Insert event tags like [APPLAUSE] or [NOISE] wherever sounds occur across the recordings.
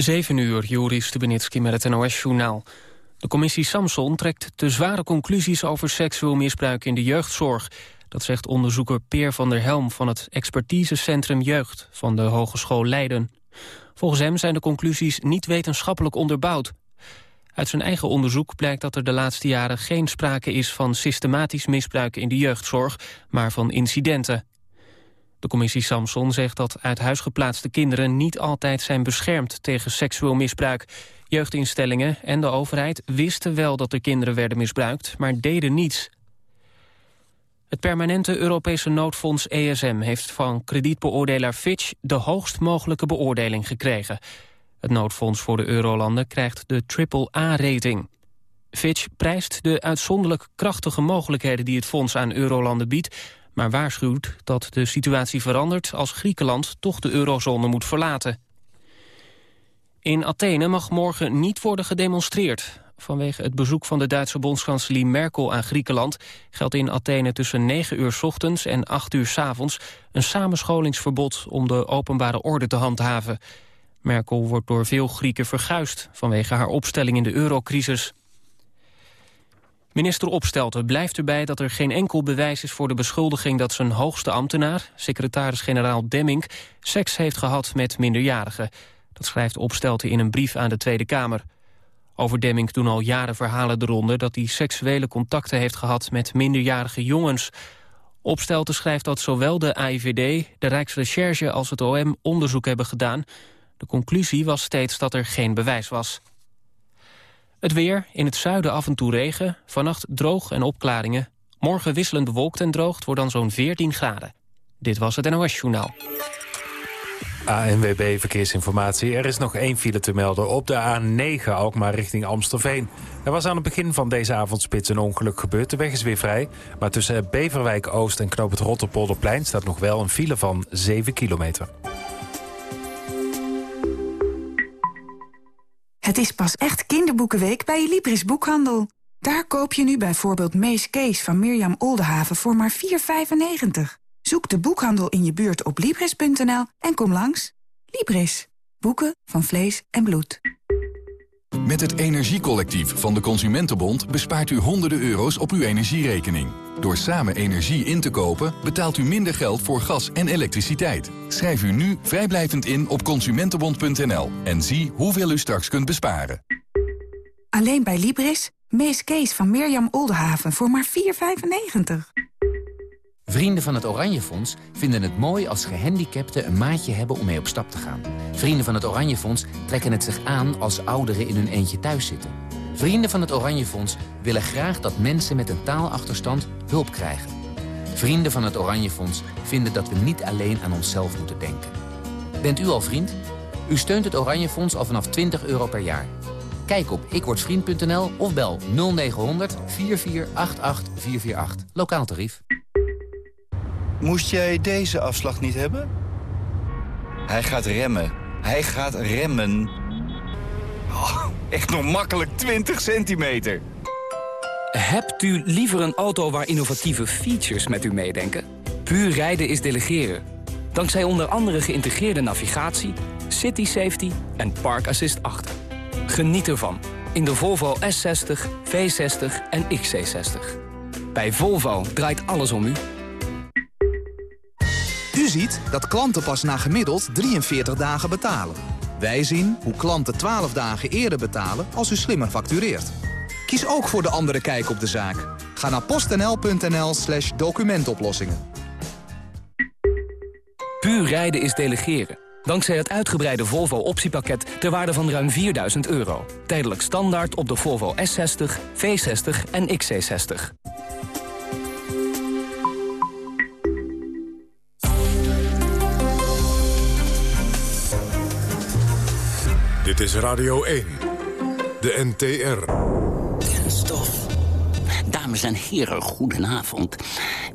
7 uur, Joris Stubenitski met het NOS-journaal. De commissie Samson trekt te zware conclusies over seksueel misbruik in de jeugdzorg. Dat zegt onderzoeker Peer van der Helm van het expertisecentrum Jeugd van de Hogeschool Leiden. Volgens hem zijn de conclusies niet wetenschappelijk onderbouwd. Uit zijn eigen onderzoek blijkt dat er de laatste jaren geen sprake is van systematisch misbruik in de jeugdzorg, maar van incidenten. De commissie Samson zegt dat uit huis geplaatste kinderen niet altijd zijn beschermd tegen seksueel misbruik. Jeugdinstellingen en de overheid wisten wel dat er kinderen werden misbruikt, maar deden niets. Het permanente Europese noodfonds ESM heeft van kredietbeoordelaar Fitch de hoogst mogelijke beoordeling gekregen. Het noodfonds voor de eurolanden krijgt de AAA-rating. Fitch prijst de uitzonderlijk krachtige mogelijkheden die het fonds aan eurolanden biedt, maar waarschuwt dat de situatie verandert als Griekenland toch de eurozone moet verlaten. In Athene mag morgen niet worden gedemonstreerd. Vanwege het bezoek van de Duitse bondskanselier Merkel aan Griekenland... geldt in Athene tussen 9 uur s ochtends en 8 uur s avonds... een samenscholingsverbod om de openbare orde te handhaven. Merkel wordt door veel Grieken verguisd... vanwege haar opstelling in de eurocrisis. Minister Opstelten blijft erbij dat er geen enkel bewijs is voor de beschuldiging dat zijn hoogste ambtenaar, secretaris-generaal Demming, seks heeft gehad met minderjarigen. Dat schrijft Opstelten in een brief aan de Tweede Kamer. Over Demming doen al jaren verhalen de ronde dat hij seksuele contacten heeft gehad met minderjarige jongens. Opstelten schrijft dat zowel de AIVD, de Rijksrecherche als het OM onderzoek hebben gedaan. De conclusie was steeds dat er geen bewijs was. Het weer, in het zuiden af en toe regen, vannacht droog en opklaringen. Morgen wisselend bewolkt en droog, wordt dan zo'n 14 graden. Dit was het NOS Journaal. ANWB Verkeersinformatie. Er is nog één file te melden op de A9 Alkmaar richting Amstelveen. Er was aan het begin van deze avondspits een ongeluk gebeurd. De weg is weer vrij. Maar tussen Beverwijk Oost en Knoop het Rotterpolderplein... staat nog wel een file van 7 kilometer. Het is pas echt kinderboekenweek bij je Libris Boekhandel. Daar koop je nu bijvoorbeeld Mees Kees van Mirjam Oldenhaven voor maar 4,95. Zoek de boekhandel in je buurt op Libris.nl en kom langs. Libris. Boeken van vlees en bloed. Met het Energiecollectief van de Consumentenbond bespaart u honderden euro's op uw energierekening. Door samen energie in te kopen betaalt u minder geld voor gas en elektriciteit. Schrijf u nu vrijblijvend in op consumentenbond.nl en zie hoeveel u straks kunt besparen. Alleen bij Libris, Mees Kees van Mirjam Oldenhaven voor maar 4,95. Vrienden van het Oranje Fonds vinden het mooi als gehandicapten een maatje hebben om mee op stap te gaan. Vrienden van het Oranje Fonds trekken het zich aan als ouderen in hun eentje thuis zitten. Vrienden van het Oranje Fonds willen graag dat mensen met een taalachterstand hulp krijgen. Vrienden van het Oranje Fonds vinden dat we niet alleen aan onszelf moeten denken. Bent u al vriend? U steunt het Oranje Fonds al vanaf 20 euro per jaar. Kijk op ikwordvriend.nl of bel 0900 4488 448. Lokaal tarief. Moest jij deze afslag niet hebben? Hij gaat remmen. Hij gaat remmen. Oh, echt nog makkelijk 20 centimeter. Hebt u liever een auto waar innovatieve features met u meedenken? Puur rijden is delegeren. Dankzij onder andere geïntegreerde navigatie, city safety en park assist 8. Geniet ervan in de Volvo S60, V60 en XC60. Bij Volvo draait alles om u. U ziet dat klanten pas na gemiddeld 43 dagen betalen. Wij zien hoe klanten 12 dagen eerder betalen als u slimmer factureert. Kies ook voor de andere kijk op de zaak. Ga naar postnl.nl slash documentoplossingen. Puur rijden is delegeren. Dankzij het uitgebreide Volvo optiepakket ter waarde van ruim 4000 euro. Tijdelijk standaard op de Volvo S60, V60 en XC60. Dit is Radio 1, de NTR. Kenstof. Dames en heren, goedenavond.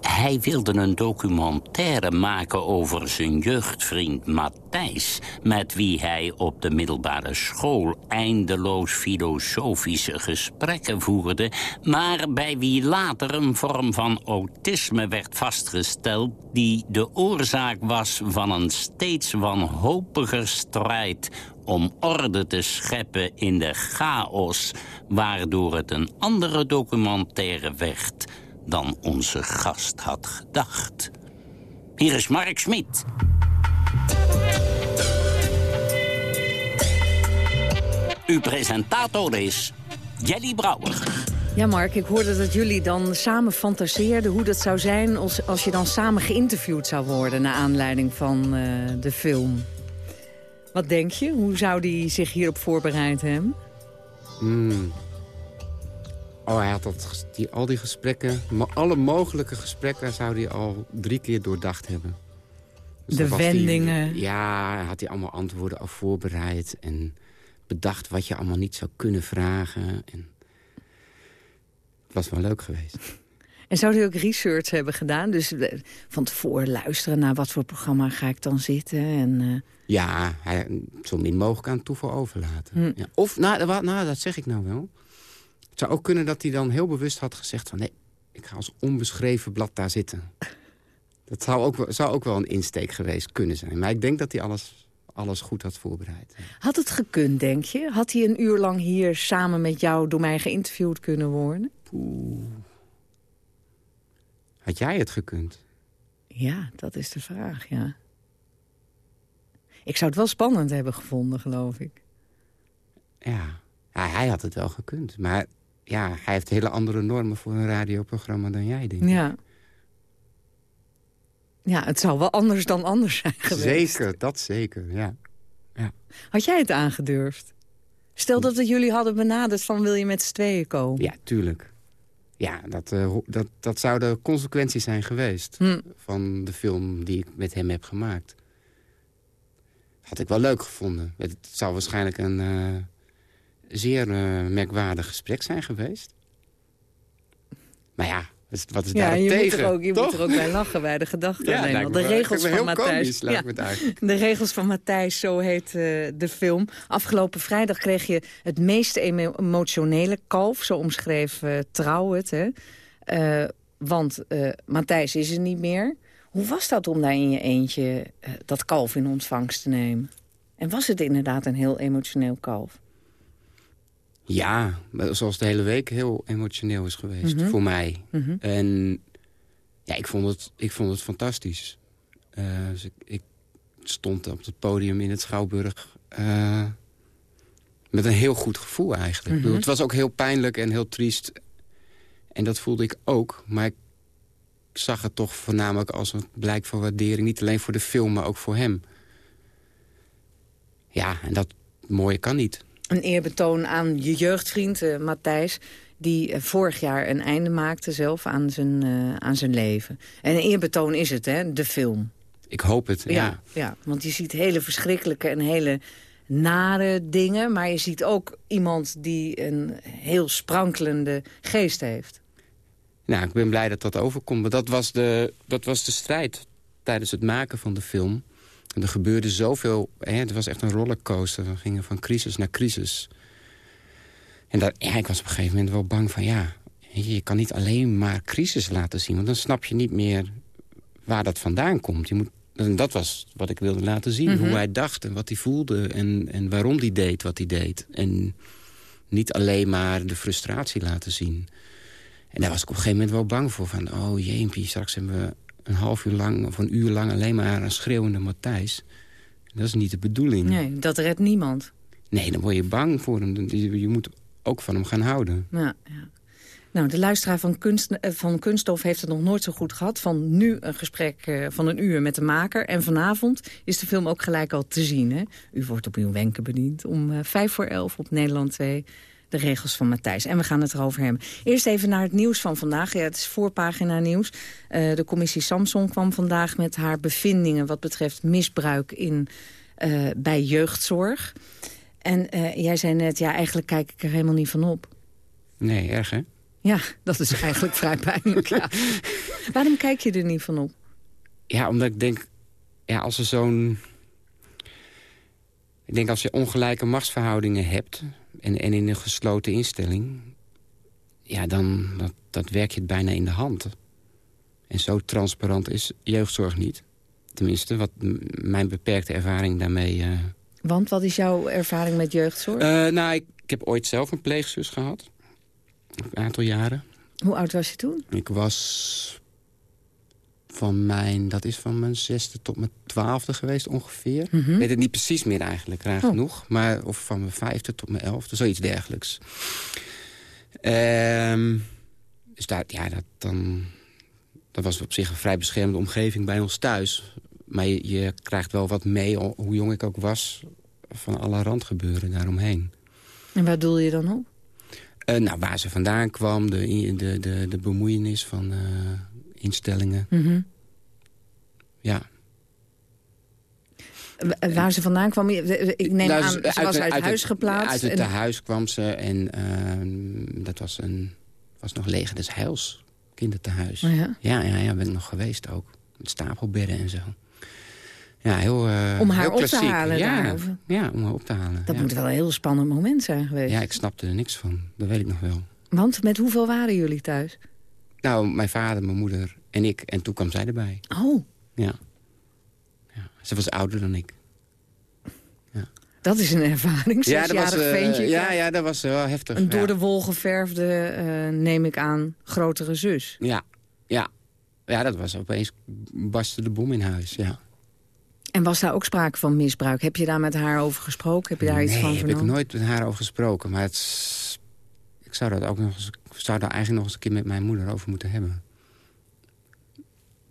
Hij wilde een documentaire maken over zijn jeugdvriend Matthijs... met wie hij op de middelbare school eindeloos filosofische gesprekken voerde... maar bij wie later een vorm van autisme werd vastgesteld... die de oorzaak was van een steeds wanhopiger strijd om orde te scheppen in de chaos... waardoor het een andere documentaire werd dan onze gast had gedacht. Hier is Mark Smit. Uw presentator is Jelly Brouwer. Ja, Mark, ik hoorde dat jullie dan samen fantaseerden hoe dat zou zijn... als, als je dan samen geïnterviewd zou worden... naar aanleiding van uh, de film. Wat denk je? Hoe zou die zich hierop voorbereid hebben? Hmm. Oh, hij had dat, die, al die gesprekken, alle mogelijke gesprekken... zou hij al drie keer doordacht hebben. Dus de wendingen. Die, ja, had hij allemaal antwoorden al voorbereid... en bedacht wat je allemaal niet zou kunnen vragen. En het was wel leuk geweest. [LAUGHS] En zou hij ook research hebben gedaan? Dus eh, van tevoren luisteren naar wat voor programma ga ik dan zitten? En, uh... Ja, hij, zo min mogelijk aan toeval overlaten. Hm. Ja. Of, nou, nou, dat zeg ik nou wel. Het zou ook kunnen dat hij dan heel bewust had gezegd van... nee, ik ga als onbeschreven blad daar zitten. Dat zou ook, zou ook wel een insteek geweest kunnen zijn. Maar ik denk dat hij alles, alles goed had voorbereid. Had het gekund, denk je? Had hij een uur lang hier samen met jou door mij geïnterviewd kunnen worden? Poeh. Had jij het gekund? Ja, dat is de vraag, ja. Ik zou het wel spannend hebben gevonden, geloof ik. Ja, ja hij had het wel gekund. Maar ja, hij heeft hele andere normen voor een radioprogramma dan jij, denk ik. Ja. Ja, het zou wel anders dan anders zijn geweest. Zeker, dat zeker, ja. ja. Had jij het aangedurfd? Stel dat het jullie hadden benaderd van wil je met z'n tweeën komen? Ja, tuurlijk. Ja, dat, uh, dat, dat zou de consequenties zijn geweest hm. van de film die ik met hem heb gemaakt. Had ik wel leuk gevonden. Het zou waarschijnlijk een uh, zeer uh, merkwaardig gesprek zijn geweest. Maar ja, wat is ja, daar je tegen? Moet er ook, je moet er ook bij lachen bij de gedachte. [LAUGHS] Ja, de regels van Matthijs. Ja, [LAUGHS] de regels van Matthijs, zo heet uh, de film. Afgelopen vrijdag kreeg je het meest emotionele kalf. Zo omschreef uh, Trouw het. Hè? Uh, want Matthijs is er niet meer. Hoe was dat om daar in je eentje dat kalf in ontvangst te nemen? En was het inderdaad een heel emotioneel kalf? Ja, zoals de hele week heel emotioneel is geweest voor mij. Mhm. En ja, ik vond het, ik vond het fantastisch. Uh, dus ik, ik, stond op het podium in het Schouwburg... Uh, met een heel goed gevoel eigenlijk. Mhm. Het was ook heel pijnlijk en heel triest. En dat voelde ik ook. Maar ik zag het toch voornamelijk als een blijk van waardering. Niet alleen voor de film, maar ook voor hem. Ja, en dat mooie kan niet een eerbetoon aan je jeugdvriend uh, Matthijs... die uh, vorig jaar een einde maakte zelf aan zijn, uh, aan zijn leven. En een eerbetoon is het, hè, de film. Ik hoop het, ja. ja. Ja, want je ziet hele verschrikkelijke en hele nare dingen... maar je ziet ook iemand die een heel sprankelende geest heeft. Nou, ik ben blij dat dat overkomt. Maar dat was de, dat was de strijd tijdens het maken van de film... En er gebeurde zoveel. Hè, het was echt een rollercoaster. We gingen van crisis naar crisis. En dat, ja, ik was op een gegeven moment wel bang van... ja, je kan niet alleen maar crisis laten zien. Want dan snap je niet meer waar dat vandaan komt. Je moet, en dat was wat ik wilde laten zien. Mhm. Hoe hij dacht en wat hij voelde. En, en waarom hij deed wat hij deed. En niet alleen maar de frustratie laten zien. En daar was ik op een gegeven moment wel bang voor. Van, oh jeempie, straks hebben we een half uur lang of een uur lang alleen maar een schreeuwende Matthijs. Dat is niet de bedoeling. Nee, dat redt niemand. Nee, dan word je bang voor hem. Je moet ook van hem gaan houden. Ja, ja. Nou, de luisteraar van, kunst, eh, van Kunststof heeft het nog nooit zo goed gehad. Van nu een gesprek eh, van een uur met de maker. En vanavond is de film ook gelijk al te zien. Hè? U wordt op uw wenken bediend om uh, vijf voor elf op Nederland 2 de regels van Matthijs. En we gaan het erover hebben. Eerst even naar het nieuws van vandaag. Ja, het is voorpagina nieuws. Uh, de commissie Samson kwam vandaag met haar bevindingen... wat betreft misbruik in, uh, bij jeugdzorg. En uh, jij zei net, ja, eigenlijk kijk ik er helemaal niet van op. Nee, erg hè? Ja, dat is eigenlijk [LAUGHS] vrij pijnlijk, ja. Waarom kijk je er niet van op? Ja, omdat ik denk, ja, als er zo'n... Ik denk als je ongelijke machtsverhoudingen hebt... en, en in een gesloten instelling... ja, dan dat, dat werk je het bijna in de hand. En zo transparant is jeugdzorg niet. Tenminste, wat mijn beperkte ervaring daarmee... Uh... Want wat is jouw ervaring met jeugdzorg? Uh, nou, ik, ik, heb ooit zelf een pleegzus gehad. Een aantal jaren. Hoe oud was je toen? Ik was van mijn, dat is van mijn zesde tot mijn twaalfde geweest ongeveer. Mhm. Ik weet het niet precies meer eigenlijk, graag oh. genoeg. Maar, of van mijn vijfde tot mijn elfde, zoiets dergelijks. Um, dus daar, ja, dat, dan, dat was op zich een vrij beschermde omgeving bij ons thuis. Maar je, je krijgt wel wat mee, hoe jong ik ook was... van alle randgebeuren daaromheen. En waar doel je dan op? Uh, nou, waar ze vandaan kwam, de, de, de, de bemoeienis van uh, instellingen. Mm -hmm. Ja. W waar ze vandaan kwam? Ik neem nou, aan, ze uit, was uit, uit huis het, geplaatst. Uit het en... huis kwam ze en uh, dat was, een, was nog leger des heils. Kindertehuis. Oh ja? Ja, ja, ja, ben ik nog geweest ook. Met stapelbedden en zo. Ja, heel uh, Om haar heel op klassiek. te halen ja, daarover. Ja, om haar op te halen. Dat ja. moet wel een heel spannend moment zijn geweest. Ja, ik snapte er niks van. Dat weet ik nog wel. Want met hoeveel waren jullie thuis? Nou, mijn vader, mijn moeder en ik. En toen kwam zij erbij. Oh. Ja. ja. Ze was ouder dan ik. Ja. Dat is een ervaring, ja, dat was, uh, ventje. Ja, ja, dat was wel heftig. Een door de wol geverfde, uh, neem ik aan, grotere zus. Ja, ja. Ja, dat was opeens barstte de bom in huis, ja. En was daar ook sprake van misbruik? Heb je daar met haar over gesproken? Heb je daar nee, iets van heb vernomen? ik nooit met haar over gesproken. Maar het, ik zou dat ook nog eens, zou daar eigenlijk nog eens een keer met mijn moeder over moeten hebben.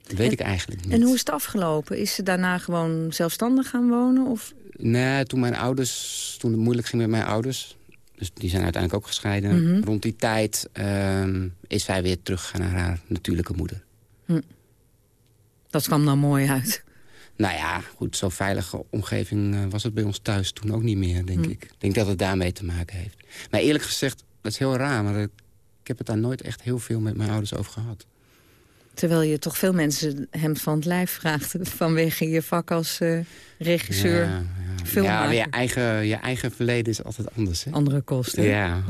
Dat weet en, ik eigenlijk niet. En hoe is het afgelopen? Is ze daarna gewoon zelfstandig gaan wonen? Of? Nee, toen mijn ouders, toen het moeilijk ging met mijn ouders... dus die zijn uiteindelijk ook gescheiden. Mm -hmm. Rond die tijd uh, is zij weer teruggegaan naar haar natuurlijke moeder. Hm. Dat kwam dan mooi uit. Nou ja, goed, zo'n veilige omgeving uh, was het bij ons thuis toen ook niet meer, denk hm. ik. Ik denk dat het daarmee te maken heeft. Maar eerlijk gezegd, dat is heel raar... maar ik heb het daar nooit echt heel veel met mijn ouders over gehad. Terwijl je toch veel mensen hem van het lijf vraagt... [LAUGHS] vanwege je vak als uh, regisseur, ja, ja. filmmaker. Ja, je eigen, je eigen verleden is altijd anders. Hè? Andere kosten. Ja.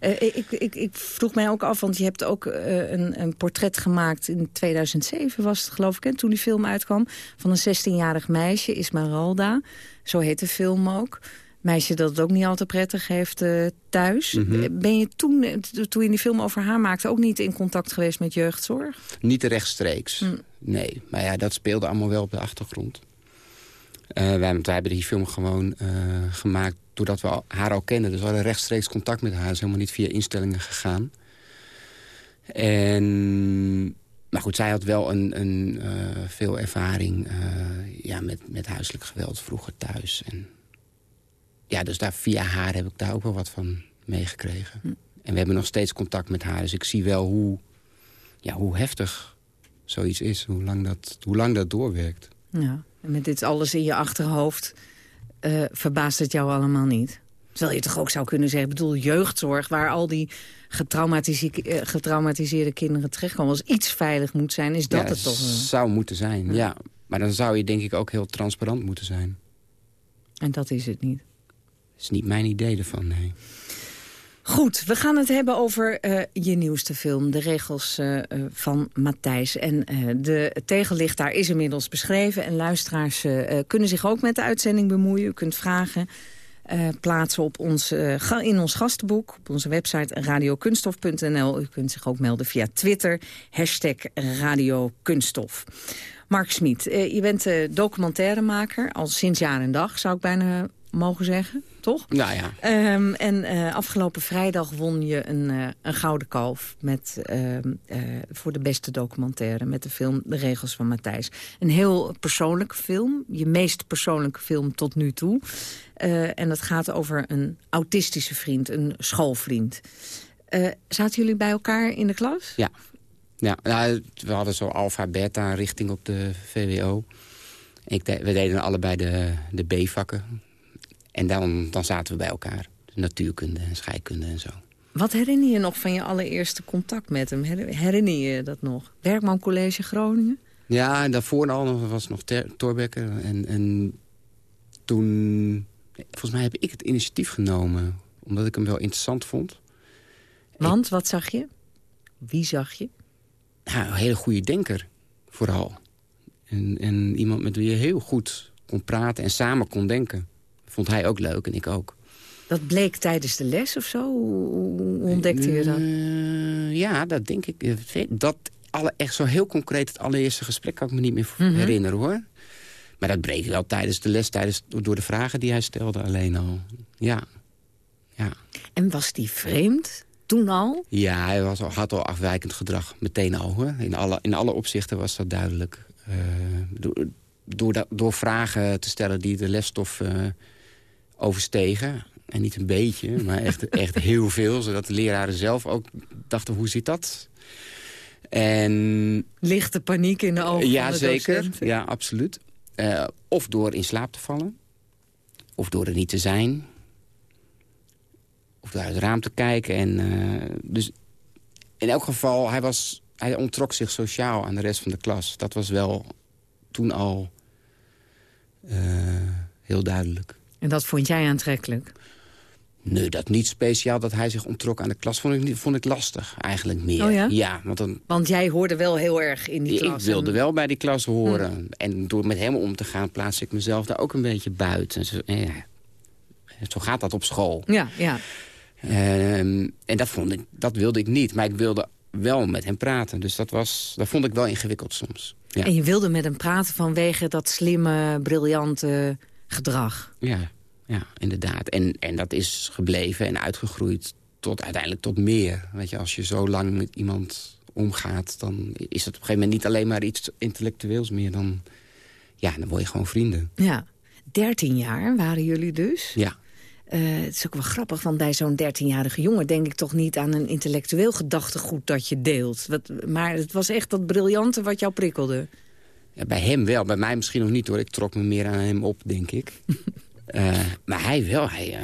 Uh, ik, ik, ik vroeg mij ook af, want je hebt ook uh, een, een, portret gemaakt... in 2007 was het geloof ik, hè, toen die film uitkwam... van een 16-jarig meisje, Ismeralda. Zo heet de film ook meisje dat het ook niet altijd prettig heeft uh, thuis. Mhm. Mm -hmm. Ben je toen, toen je die film over haar maakte... ook niet in contact geweest met jeugdzorg? Niet rechtstreeks, mm. nee. Maar ja, dat speelde allemaal wel op de achtergrond. Uh, wij, wij, hebben die film gewoon uh, gemaakt doordat we haar al kenden. Dus we hadden rechtstreeks contact met haar. Ze is helemaal niet via instellingen gegaan. En... Maar goed, zij had wel een, een, veel ervaring ja, met, met huiselijk geweld vroeger thuis. En ja, dus daar, via haar heb ik daar ook wel wat van meegekregen. Hm. En we hebben nog steeds contact met haar. Dus ik zie wel hoe, ja, hoe heftig zoiets is. Hoe lang dat, hoe lang dat doorwerkt. Ja, en met dit alles in je achterhoofd uh, verbaast het jou allemaal niet? Terwijl je toch ook zou kunnen zeggen, ik bedoel jeugdzorg... waar al die getraumatiseerde, getraumatiseerde kinderen terechtkomen... als iets veilig moet zijn, is dat ja, het toch? zou moeten zijn, ja. ja. Maar dan zou je denk ik ook heel transparant moeten zijn. En dat is het niet? Is niet mijn idee ervan, nee. Goed, we gaan het hebben over uh, je nieuwste film, De Regels uh, van Matthijs. En uh, de tegenlicht daar is inmiddels beschreven. En luisteraars kunnen zich ook met de uitzending bemoeien. U kunt vragen plaatsen op ons, in ons gastenboek, op onze website radiokunstof.nl. U kunt zich ook melden via Twitter, hashtag radiokunststof. Mark Smit, je bent documentairemaker, al sinds jaar en dag, zou ik bijna mogen zeggen, toch? Nou ja. Um, en uh, afgelopen vrijdag won je een, uh, een gouden kalf met, uh, voor de beste documentaire... met de film De Regels van Matthijs. Een heel persoonlijke film, je meest persoonlijke film tot nu toe. en dat gaat over een autistische vriend, een schoolvriend. zaten jullie bij elkaar in de klas? Ja. Ja, nou, we hadden zo alfa, beta richting op de VWO. Ik de, we deden allebei de, de B-vakken. En dan, dan zaten we bij elkaar. Dus natuurkunde en scheikunde en zo. Wat herinner je nog van je allereerste contact met hem? Herinner je dat nog? Werkman College Groningen? Ja, en daarvoor al was nog Torbekker. En, en toen... Volgens mij heb ik het initiatief genomen. Omdat ik hem wel interessant vond. Want, wat zag je? Wie zag je? Ja, een hele goede denker, vooral. En, en iemand met wie je heel goed kon praten en samen kon denken. Vond hij ook leuk en ik ook. Dat bleek tijdens de les of zo? Hoe ontdekte je dat? Uh, ja, dat denk ik. Dat alle, echt zo heel concreet het allereerste gesprek kan ik me niet meer mm herinneren hoor. Maar dat bleek wel tijdens de les, tijdens, door de vragen die hij stelde alleen al. Ja. ja. En was die vreemd? Toen al? Ja, hij was, had al afwijkend gedrag. Meteen al hoor. In alle, in alle opzichten was dat duidelijk. Uh, door, door, door, vragen te stellen die de lesstof uh, overstegen. En niet een beetje, maar echt, [LAUGHS] echt heel veel. Zodat de leraren zelf ook dachten, hoe zit dat? En... Lichte paniek in de ogen ja, van de zeker. Ja, absoluut. Uh, of door in slaap te vallen. Of door er niet te zijn. Of door uit het raam te kijken. En, uh, dus in elk geval, hij, was, hij onttrok zich sociaal aan de rest van de klas. Dat was wel toen al uh, heel duidelijk. En dat vond jij aantrekkelijk? Nee, dat niet speciaal dat hij zich onttrok aan de klas. Vond ik, vond ik lastig, eigenlijk meer. Oh ja? ja want, dan, want jij hoorde wel heel erg in die klas. Ik wilde wel bij die klas horen. Hm. En door met hem om te gaan, plaats ik mezelf daar ook een beetje buiten. Zo, ja, zo gaat dat op school. Ja, ja. Um, en dat, vond ik, dat wilde ik niet. Maar ik wilde wel met hem praten. Dus dat, was, dat vond ik wel ingewikkeld soms. Ja. En je wilde met hem praten vanwege dat slimme, briljante gedrag. Ja, ja, inderdaad. En, en dat is gebleven en uitgegroeid tot uiteindelijk tot meer. Weet je, als je zo lang met iemand omgaat... dan is het op een gegeven moment niet alleen maar iets intellectueels meer. Dan, ja, dan word je gewoon vrienden. Ja, dertien jaar waren jullie dus? Ja. Uh, het is ook wel grappig, want bij zo'n dertienjarige jongen... denk ik toch niet aan een intellectueel gedachtegoed dat je deelt. Wat, maar het was echt dat briljante wat jou prikkelde. Ja, bij hem wel, bij mij misschien nog niet hoor. Ik trok me meer aan hem op, denk ik. Uh, [LAUGHS] maar hij wel, hij, uh,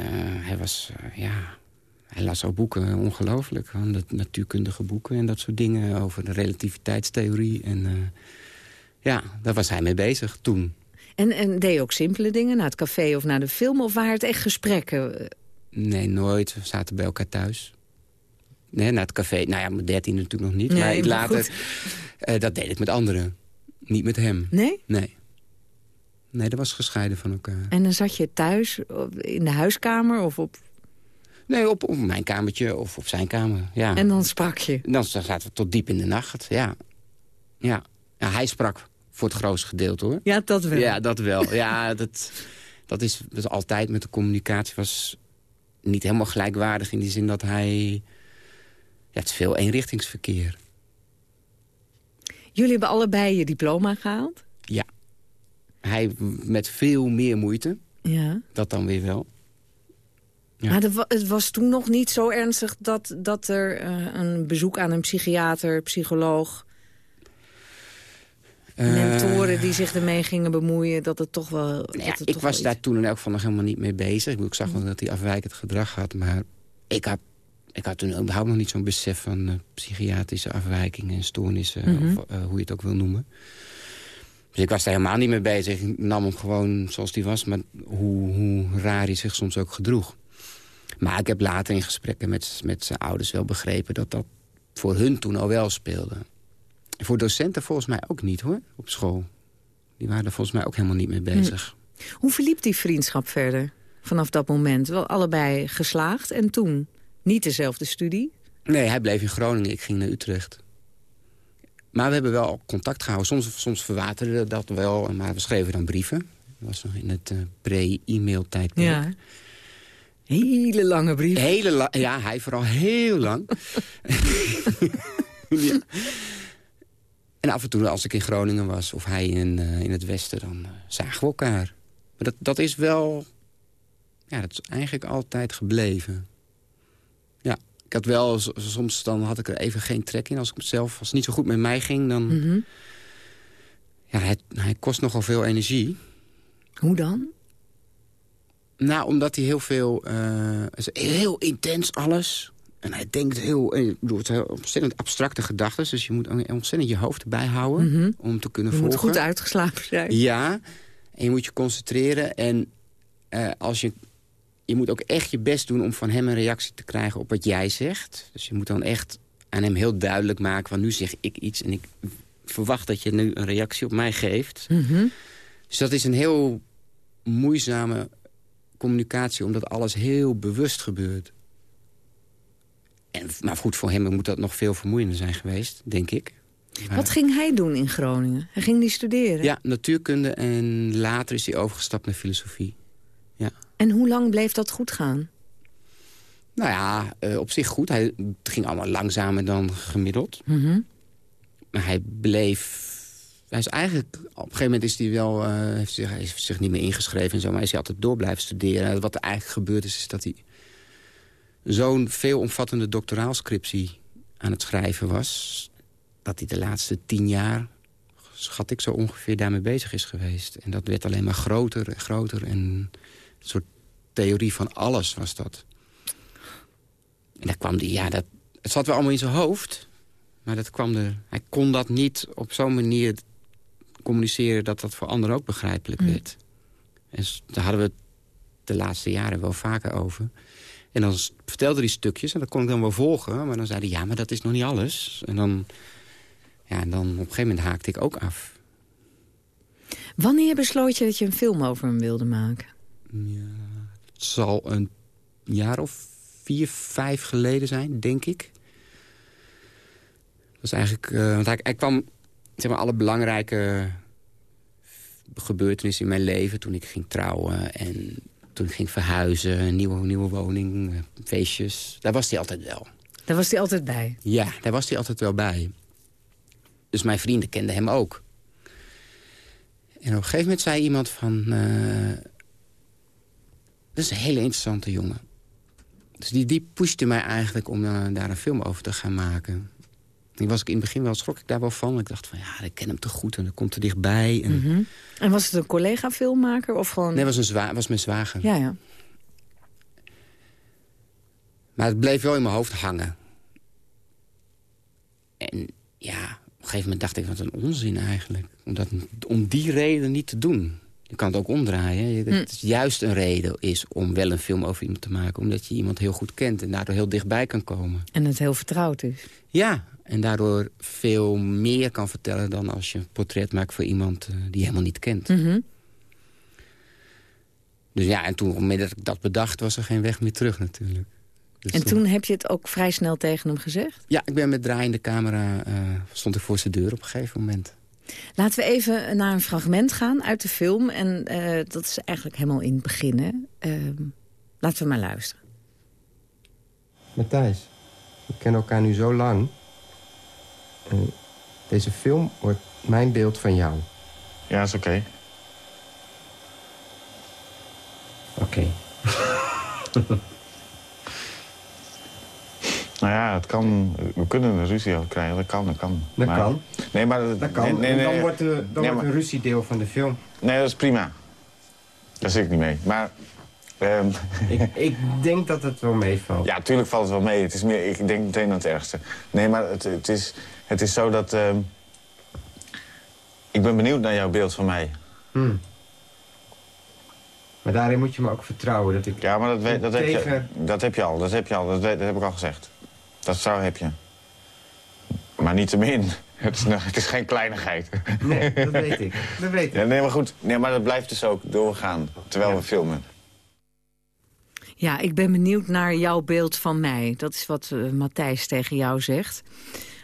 hij was, uh, ja... Hij las ook boeken, ongelooflijk. natuurkundige boeken en dat soort dingen over de relativiteitstheorie. En ja, daar was hij mee bezig toen. En, en deed je ook simpele dingen, naar het café of naar de film? Of waren het echt gesprekken? Nee, nooit. We zaten bij elkaar thuis. Nee, naar het café. Nou ja, mijn dertien natuurlijk nog niet. Nee, maar maar later, dat deed ik met anderen. Niet met hem. Nee? Nee. Nee, dat was gescheiden van elkaar. En dan zat je thuis in de huiskamer of op... Nee, op, op mijn kamertje of op zijn kamer, ja. En dan sprak je? Dan zaten we tot diep in de nacht, ja. Ja, ja hij sprak voor het grootste gedeelte, hoor. Ja, dat wel. Ja, dat wel. ja, [LAUGHS] dat, dat, is, dat is altijd met de communicatie was niet helemaal gelijkwaardig... in die zin dat hij... Ja, het is veel eenrichtingsverkeer. Jullie hebben allebei je diploma gehaald? Ja. Hij met veel meer moeite. Ja. Dat dan weer wel. Ja. Maar het was toen nog niet zo ernstig dat, dat er uh, een bezoek aan een psychiater, psycholoog... Uh, mentoren die zich ermee gingen bemoeien, dat het toch wel... Nou ja, het ik toch was wel daar iets... toen in elk geval nog helemaal niet mee bezig. Ik, bedoel, ik zag wel dat hij afwijkend gedrag had, maar ik had, ik had toen überhaupt nog niet zo'n besef van uh, psychiatrische afwijkingen en stoornissen, Mhm. of hoe je het ook wil noemen. Dus ik was daar helemaal niet mee bezig. Ik nam hem gewoon zoals hij was, maar hoe, hoe raar hij zich soms ook gedroeg. Maar ik heb later in gesprekken met, met zijn ouders wel begrepen... dat dat voor hun toen al wel speelde. Voor docenten volgens mij ook niet, hoor, op school. Die waren er volgens mij ook helemaal niet mee bezig. Hoe verliep die vriendschap verder vanaf dat moment? Wel allebei geslaagd en toen? Niet dezelfde studie? Nee, hij bleef in Groningen, ik ging naar Utrecht. Maar we hebben wel contact gehouden. Soms, soms verwaterde dat wel, maar we schreven dan brieven. Dat was nog in het uh, pre-e-mail tijdperk. Ja. Hele lange brieven. Hele la ja, hij vooral heel lang. [LAUGHS] ja. En af en toe als ik in Groningen was of hij in, uh, in het westen, dan uh, zagen we elkaar. Maar dat, dat is wel... Ja, dat is eigenlijk altijd gebleven. Ik had wel, soms dan had ik er even geen trek in. Als ik zelf, als het niet zo goed met mij ging, dan... Mm -hmm. Ja, hij, hij kost nogal veel energie. Hoe dan? Nou, omdat hij heel veel... Uh, heel intens alles. En hij denkt heel... eh, Ik bedoel, het zijn ontzettend abstracte gedachten. Dus je moet ontzettend je hoofd erbij houden Mhm. om te kunnen Je volgen. moet goed uitgeslapen zijn. Ja, en je moet je concentreren. En eh, als je, je moet ook echt je best doen om van hem een reactie te krijgen op wat jij zegt. Dus je moet dan echt aan hem heel duidelijk maken... van nu zeg ik iets en ik verwacht dat je nu een reactie op mij geeft. Mhm. Dus dat is een heel moeizame communicatie... omdat alles heel bewust gebeurt. En, maar goed, voor hem moet dat nog veel vermoeiender zijn geweest, denk ik. Maar- Wat ging hij doen in Groningen? Hij ging die studeren? Ja, natuurkunde en later is hij overgestapt naar filosofie. Ja. En hoe lang bleef dat goed gaan? Nou ja, eh, op zich goed. Hij, het ging allemaal langzamer dan gemiddeld. Mhm. Maar hij bleef... Hij is eigenlijk... Op een gegeven moment is hij wel... eh, heeft zich, hij heeft zich niet meer ingeschreven en zo... maar is hij altijd door blijven studeren. En wat er eigenlijk gebeurd is, is dat hij... zo'n veelomvattende doctoraalscriptie aan het schrijven was... dat hij de laatste tien jaar, schat ik zo ongeveer, daarmee bezig is geweest. En dat werd alleen maar groter en groter. En soort theorie van alles was dat. En daar kwam die, ja, dat, het zat wel allemaal in zijn hoofd. Maar dat kwam er, hij kon dat niet op zo'n manier communiceren... dat dat voor anderen ook begrijpelijk Mm. werd. En daar hadden we het de laatste jaren wel vaker over. En dan vertelde hij stukjes en dat kon ik dan wel volgen. Maar dan zei hij, ja, maar dat is nog niet alles. En dan, ja, en dan op een gegeven moment haakte ik ook af. Wanneer besloot je dat je een film over hem wilde maken? Het zal een jaar of vier, vijf geleden zijn, denk ik. Dat was eigenlijk... eh, want hij, hij kwam, zeg maar, alle belangrijke gebeurtenissen in mijn leven... toen ik ging trouwen en toen ik ging verhuizen, nieuwe, nieuwe woning, feestjes. Daar was hij altijd wel. Daar was hij altijd bij. Ja, daar was hij altijd wel bij. Dus mijn vrienden kenden hem ook. En op een gegeven moment zei iemand van... eh, dat is een hele interessante jongen. Dus die, die pushte mij eigenlijk om eh, daar een film over te gaan maken. Die was ik in het begin wel, schrok ik daar wel van. Ik dacht van, ja, ik ken hem te goed en dan komt er dichtbij. En... Mhm. En was het een collega-filmmaker of gewoon... Nee, was, een zwa was mijn zwager. Ja, ja. Maar het bleef wel in mijn hoofd hangen. En ja, op een gegeven moment dacht ik, wat een onzin eigenlijk. Om, dat, om die reden niet te doen. Je kan het ook omdraaien. Dat Hm. het juist een reden is om wel een film over iemand te maken. Omdat je iemand heel goed kent en daardoor heel dichtbij kan komen. En het heel vertrouwd is. Ja, en daardoor veel meer kan vertellen dan als je een portret maakt voor iemand eh, die je helemaal niet kent. Mhm. Dus ja, en toen, op het moment dat ik dat bedacht, was er geen weg meer terug natuurlijk. Dus En toen heb je het ook vrij snel tegen hem gezegd? Ja, ik ben met draaiende camera, eh, stond ik voor zijn deur op een gegeven moment. Laten we even naar een fragment gaan uit de film. En eh, dat is eigenlijk helemaal in het begin. Hè? Ehm, laten we maar luisteren. Matthijs, we kennen elkaar nu zo lang. En deze film wordt mijn beeld van jou. Ja, is oké. Oké. [LAUGHS] Nou ja, het kan. We kunnen een ruzie krijgen. Dat kan, dat kan. Dat Maar- kan. Nee, maar... Dat kan. Nee, nee, en dan nee. wordt, de, dan Nee, wordt een ruziedeel van de film. Nee, dat is prima. Daar zit ik niet mee. Maar... ehm, [LAUGHS] Ik, ik denk dat het wel meevalt. Ja, tuurlijk valt het wel mee. Het is meer, ik denk meteen aan het ergste. Nee, maar het, het, is, het is zo dat... ehm, ik ben benieuwd naar jouw beeld van mij. Hmm. Maar daarin moet je me ook vertrouwen dat ik... Ja, maar dat, weet, dat, heb, je, dat heb je al. Dat heb je al. Dat, weet- dat heb ik al gezegd. Dat zou heb je. Maar niet te min. [LAUGHS] Het is, nog- het is geen kleinigheid. Nee, dat [LAUGHS] weet ik. Dat weet ik. Ja, nee, maar goed. Nee, maar dat blijft dus ook doorgaan terwijl we filmen. Ja, ik ben benieuwd naar jouw beeld van mij. Dat is wat eh, Matthijs tegen jou zegt.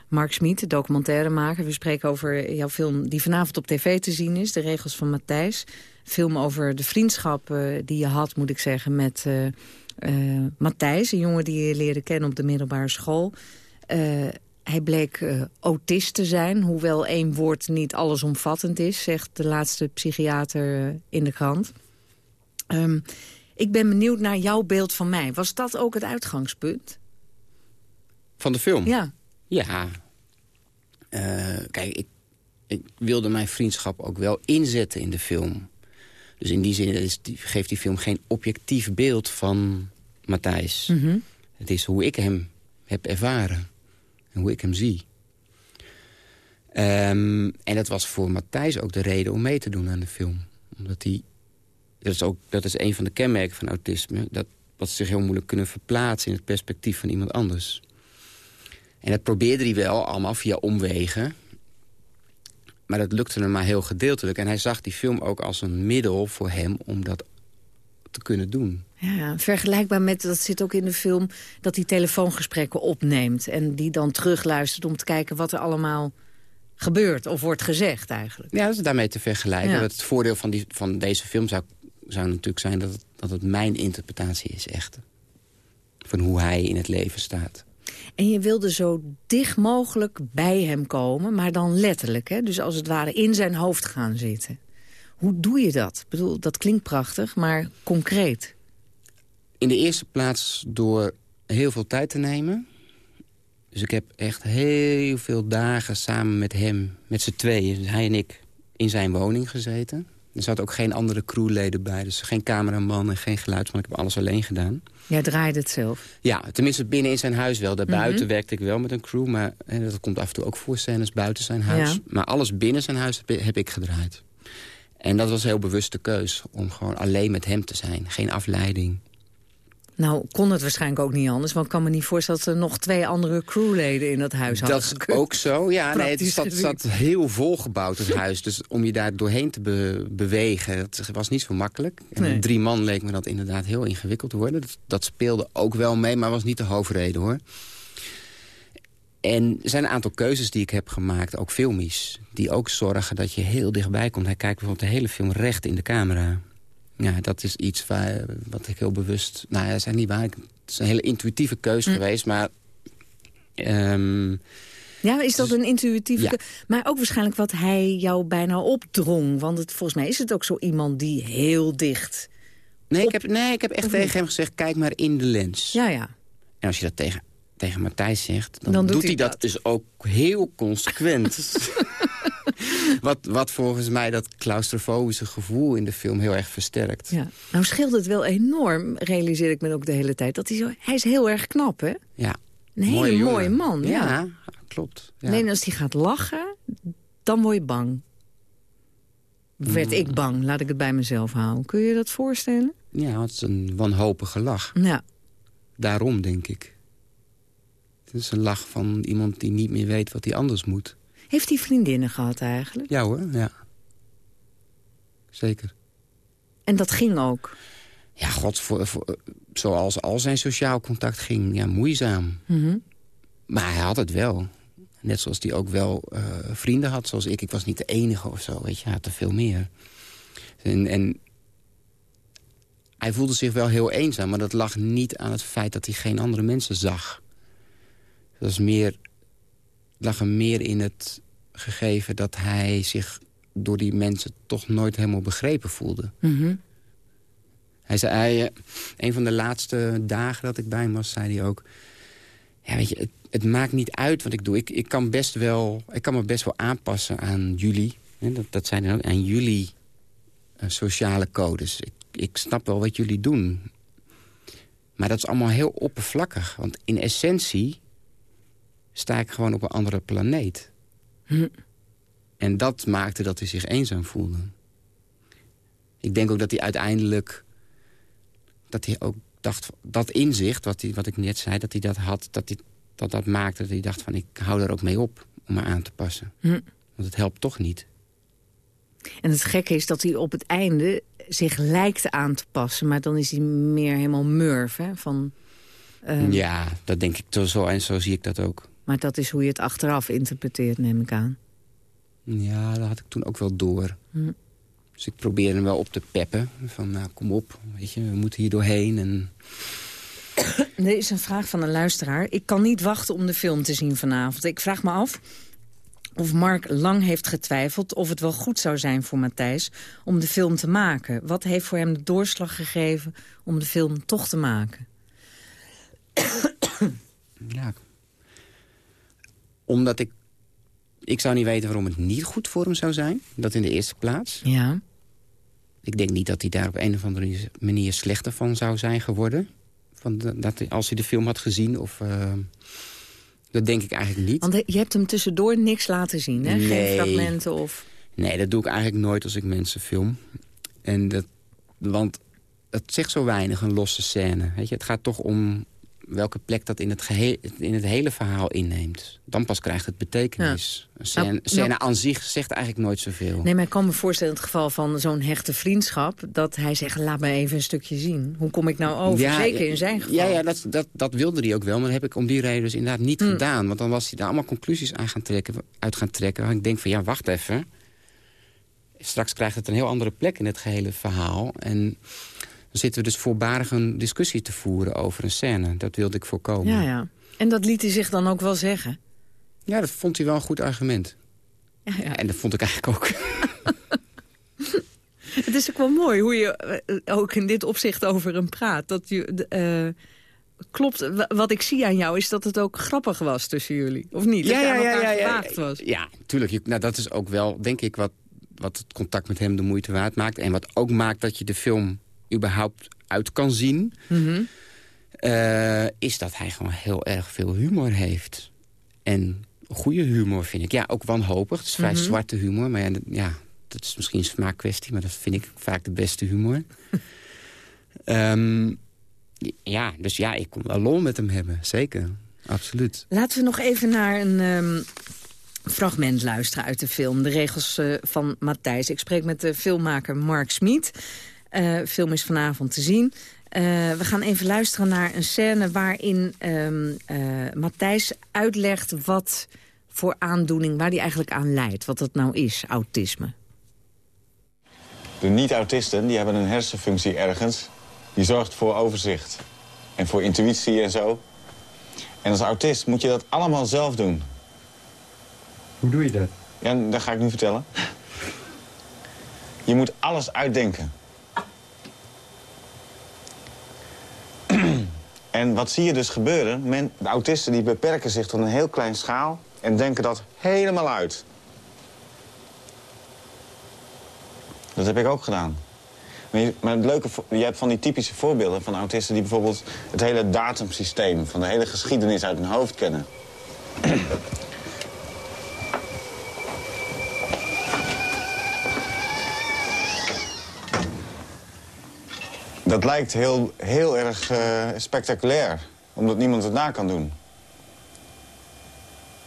Mark Smit, de documentairemaker. We spreken over jouw film die vanavond op tv te zien is. De regels van Matthijs. Film over de vriendschap eh, die je had, moet ik zeggen, met eh, eh, Matthijs. Een jongen die je leerde kennen op de middelbare school. Eh, hij bleek eh, autist te zijn, hoewel één woord niet allesomvattend is... zegt de laatste psychiater in de krant. Ehm, ik ben benieuwd naar jouw beeld van mij. Was dat ook het uitgangspunt? Van de film? Ja. Ja. Kijk, ik, ik wilde mijn vriendschap ook wel inzetten in de film. Dus in die zin geeft die film geen objectief beeld van Matthijs. Mhm. Het is hoe ik hem heb ervaren. En hoe ik hem zie. Ehm, en dat was voor Matthijs ook de reden om mee te doen aan de film. Omdat hij... Dat is, ook, dat is een van de kenmerken van autisme. Dat, dat ze zich heel moeilijk kunnen verplaatsen in het perspectief van iemand anders. En dat probeerde hij wel allemaal via omwegen. Maar dat lukte hem maar heel gedeeltelijk. En hij zag die film ook als een middel voor hem om dat te kunnen doen. Ja, vergelijkbaar met, dat zit ook in de film... dat hij telefoongesprekken opneemt... en die dan terugluistert om te kijken wat er allemaal gebeurt... of wordt gezegd eigenlijk. Ja, dat is daarmee te vergelijken. Ja. Het voordeel van, die, van deze film zou, zou natuurlijk zijn... Dat het, dat het mijn interpretatie is, echt. Van hoe hij in het leven staat. En je wilde zo dicht mogelijk bij hem komen, maar dan letterlijk. Hè? Dus als het ware in zijn hoofd gaan zitten. Hoe doe je dat? Ik bedoel, dat klinkt prachtig, maar concreet. In de eerste plaats door heel veel tijd te nemen. Dus ik heb echt heel veel dagen samen met hem, met z'n tweeën, dus hij en ik, in zijn woning gezeten. Er zat ook geen andere crewleden bij, dus geen cameraman en geen geluidsman. Ik heb alles alleen gedaan. Jij draaide het zelf? Ja, tenminste binnen in zijn huis wel. Daarbuiten mm -hmm. werkte ik wel met een crew, maar hè, dat komt af en toe ook voor scènes buiten zijn huis. Ja. Maar alles binnen zijn huis heb ik gedraaid. En dat was een heel bewuste keus, om gewoon alleen met hem te zijn. Geen afleiding. Nou, kon het waarschijnlijk ook niet anders. Want ik kan me niet voorstellen dat er nog twee andere crewleden in dat huis hadden Dat is ook zo, ja. Nee, het zat, zat heel volgebouwd, het huis. Dus om je daar doorheen te be bewegen, dat was niet zo makkelijk. En nee. drie man leek me dat inderdaad heel ingewikkeld te worden. Dat, dat speelde ook wel mee, maar was niet de hoofdreden, hoor. En er zijn een aantal keuzes die ik heb gemaakt, ook filmisch... die ook zorgen dat je heel dichtbij komt. Hij kijkt bijvoorbeeld de hele film recht in de camera. Ja, dat is iets waar, wat ik heel bewust... Nou ja, dat is niet waar. Het is een hele intuïtieve keuze hm. geweest, maar... Um, ja, is dat een intuïtieve... Ja. Maar ook waarschijnlijk wat hij jou bijna opdrong. Want het, volgens mij is het ook zo iemand die heel dicht... Nee, op... ik, heb, nee ik heb echt tegen hem gezegd, kijk maar in de lens. Ja, ja. En als je dat tegen, tegen Matthijs zegt, dan, dan doet, doet hij dat, dat dus ook heel consequent. [LAUGHS] wat, wat volgens mij dat claustrofobische gevoel in de film heel erg versterkt. Ja. Nou scheelt het wel enorm, realiseer ik me ook de hele tijd. Dat hij, zo, hij is heel erg knap, hè? Ja. Een hele mooie, mooie man, ja. ja klopt. Ja. Alleen als hij gaat lachen, dan word je bang. Werd mm. ik bang, laat ik het bij mezelf houden. Kun je dat voorstellen? Ja, het is een wanhopige lach. Ja. Daarom, denk ik. Het is een lach van iemand die niet meer weet wat hij anders moet. Heeft hij vriendinnen gehad eigenlijk? Ja hoor, ja. Zeker. En dat ging ook? Ja, god, voor, voor, zoals al zijn sociaal contact ging, ja, moeizaam. Mm -hmm. Maar hij had het wel. Net zoals hij ook wel uh, vrienden had, zoals ik. Ik was niet de enige of zo, weet je. Hij had er veel meer. En, en hij voelde zich wel heel eenzaam, maar dat lag niet aan het feit dat hij geen andere mensen zag. Dat meer, lag hem meer in het gegeven dat hij zich door die mensen toch nooit helemaal begrepen voelde. Mm -hmm. Hij zei, hij, een van de laatste dagen dat ik bij hem was, zei hij ook... Ja, weet je, het, het, maakt niet uit wat ik doe. Ik, ik, kan best wel, ik kan me best wel aanpassen aan jullie. Dat, dat zijn dan ook aan jullie uh, sociale codes. Ik, ik snap wel wat jullie doen. Maar dat is allemaal heel oppervlakkig. Want in essentie sta ik gewoon op een andere planeet. Hm. En dat maakte dat hij zich eenzaam voelde. Ik denk ook dat hij uiteindelijk... dat hij ook dacht, dat inzicht, wat, hij, wat ik net zei, dat hij dat had... dat hij, dat, dat maakte dat hij dacht van, ik hou er ook mee op om me aan te passen. Hm. Want het helpt toch niet. En het gekke is dat hij op het einde zich lijkt aan te passen... maar dan is hij meer helemaal murf, hè? Van, uh... Ja, dat denk ik zo en zo zie ik dat ook. Maar dat is hoe je het achteraf interpreteert, neem ik aan. Ja, dat had ik toen ook wel door. Hm. Dus ik probeerde hem wel op te peppen. Van, nou, kom op, weet je, we moeten hier doorheen. En... [COUGHS] Er is een vraag van een luisteraar. Ik kan niet wachten om de film te zien vanavond. Ik vraag me af of Mark lang heeft getwijfeld of het wel goed zou zijn voor Matthijs om de film te maken. Wat heeft voor hem de doorslag gegeven om de film toch te maken? [COUGHS] Ja, omdat ik... Ik zou niet weten waarom het niet goed voor hem zou zijn. Dat in de eerste plaats. Ja. Ik denk niet dat hij daar op een of andere manier slechter van zou zijn geworden. Want dat, als hij de film had gezien of... Uh, dat denk ik eigenlijk niet. Want je hebt hem tussendoor niks laten zien, hè? Nee. Geen fragmenten of... Nee, dat doe ik eigenlijk nooit als ik mensen film. En dat, want het zegt zo weinig, een losse scène. Weet je, het gaat toch om welke plek dat in het, geheel, in het hele verhaal inneemt. Dan pas krijgt het betekenis. Een scène, nou, scène aan zich zegt eigenlijk nooit zoveel. Nee, maar ik kan me voorstellen in het geval van zo'n hechte vriendschap... dat hij zegt, laat me even een stukje zien. Hoe kom ik nou over? Ja, Zeker in zijn geval. Ja, ja dat, dat, dat wilde hij ook wel. Maar dat heb ik om die reden dus inderdaad niet hm. gedaan. Want dan was hij daar allemaal conclusies aan gaan trekken, uit gaan trekken. Waar ik denk van, ja, wacht even. Straks krijgt het een heel andere plek in het gehele verhaal. En zitten we dus voorbarig een discussie te voeren over een scène. Dat wilde ik voorkomen. Ja, ja. En dat liet hij zich dan ook wel zeggen? Ja, dat vond hij wel een goed argument. Ja, ja. En dat vond ik eigenlijk ook. [LAUGHS] Het is ook wel mooi hoe je eh, ook in dit opzicht over hem praat. Dat je, uh, klopt, wat ik zie aan jou is dat het ook grappig was tussen jullie. Of niet? Ja, ja, ja, ja, ja, was. Ja, tuurlijk. Nou, dat is ook wel, denk ik, wat, wat het contact met hem de moeite waard maakt. En wat ook maakt dat je de film überhaupt uit kan zien... Mm -hmm. uh, is dat hij gewoon heel erg veel humor heeft. En goede humor, vind ik. Ja, ook wanhopig. Het is vrij Mhm. mm -hmm. zwarte humor. Maar ja, ja, dat is misschien een smaakkwestie... maar dat vind ik vaak de beste humor. um, [LAUGHS] ja, dus ja, ik kon wel lol met hem hebben. Zeker, absoluut. Laten we nog even naar een... Um fragment luisteren uit de film. De regels uh, van Matthijs. Ik spreek met de filmmaker Mark Smit. De uh, film is vanavond te zien. Uh, we gaan even luisteren naar een scène waarin um, Matthijs uitlegt... wat voor aandoening, waar die eigenlijk aan leidt. Wat dat nou is, autisme. De niet-autisten die hebben een hersenfunctie ergens. Die zorgt voor overzicht. En voor intuïtie en zo. En als autist moet je dat allemaal zelf doen. Hoe doe je dat? Ja, dat ga ik nu vertellen. Je moet alles uitdenken. En wat zie je dus gebeuren? Men, de autisten die beperken zich tot een heel klein schaal... en denken dat helemaal uit. Dat heb ik ook gedaan. Maar, je, maar het leuke, je hebt van die typische voorbeelden van autisten... die bijvoorbeeld het hele datumsysteem van de hele geschiedenis uit hun hoofd kennen. Dat lijkt heel, heel erg uh, spectaculair, omdat niemand het na kan doen.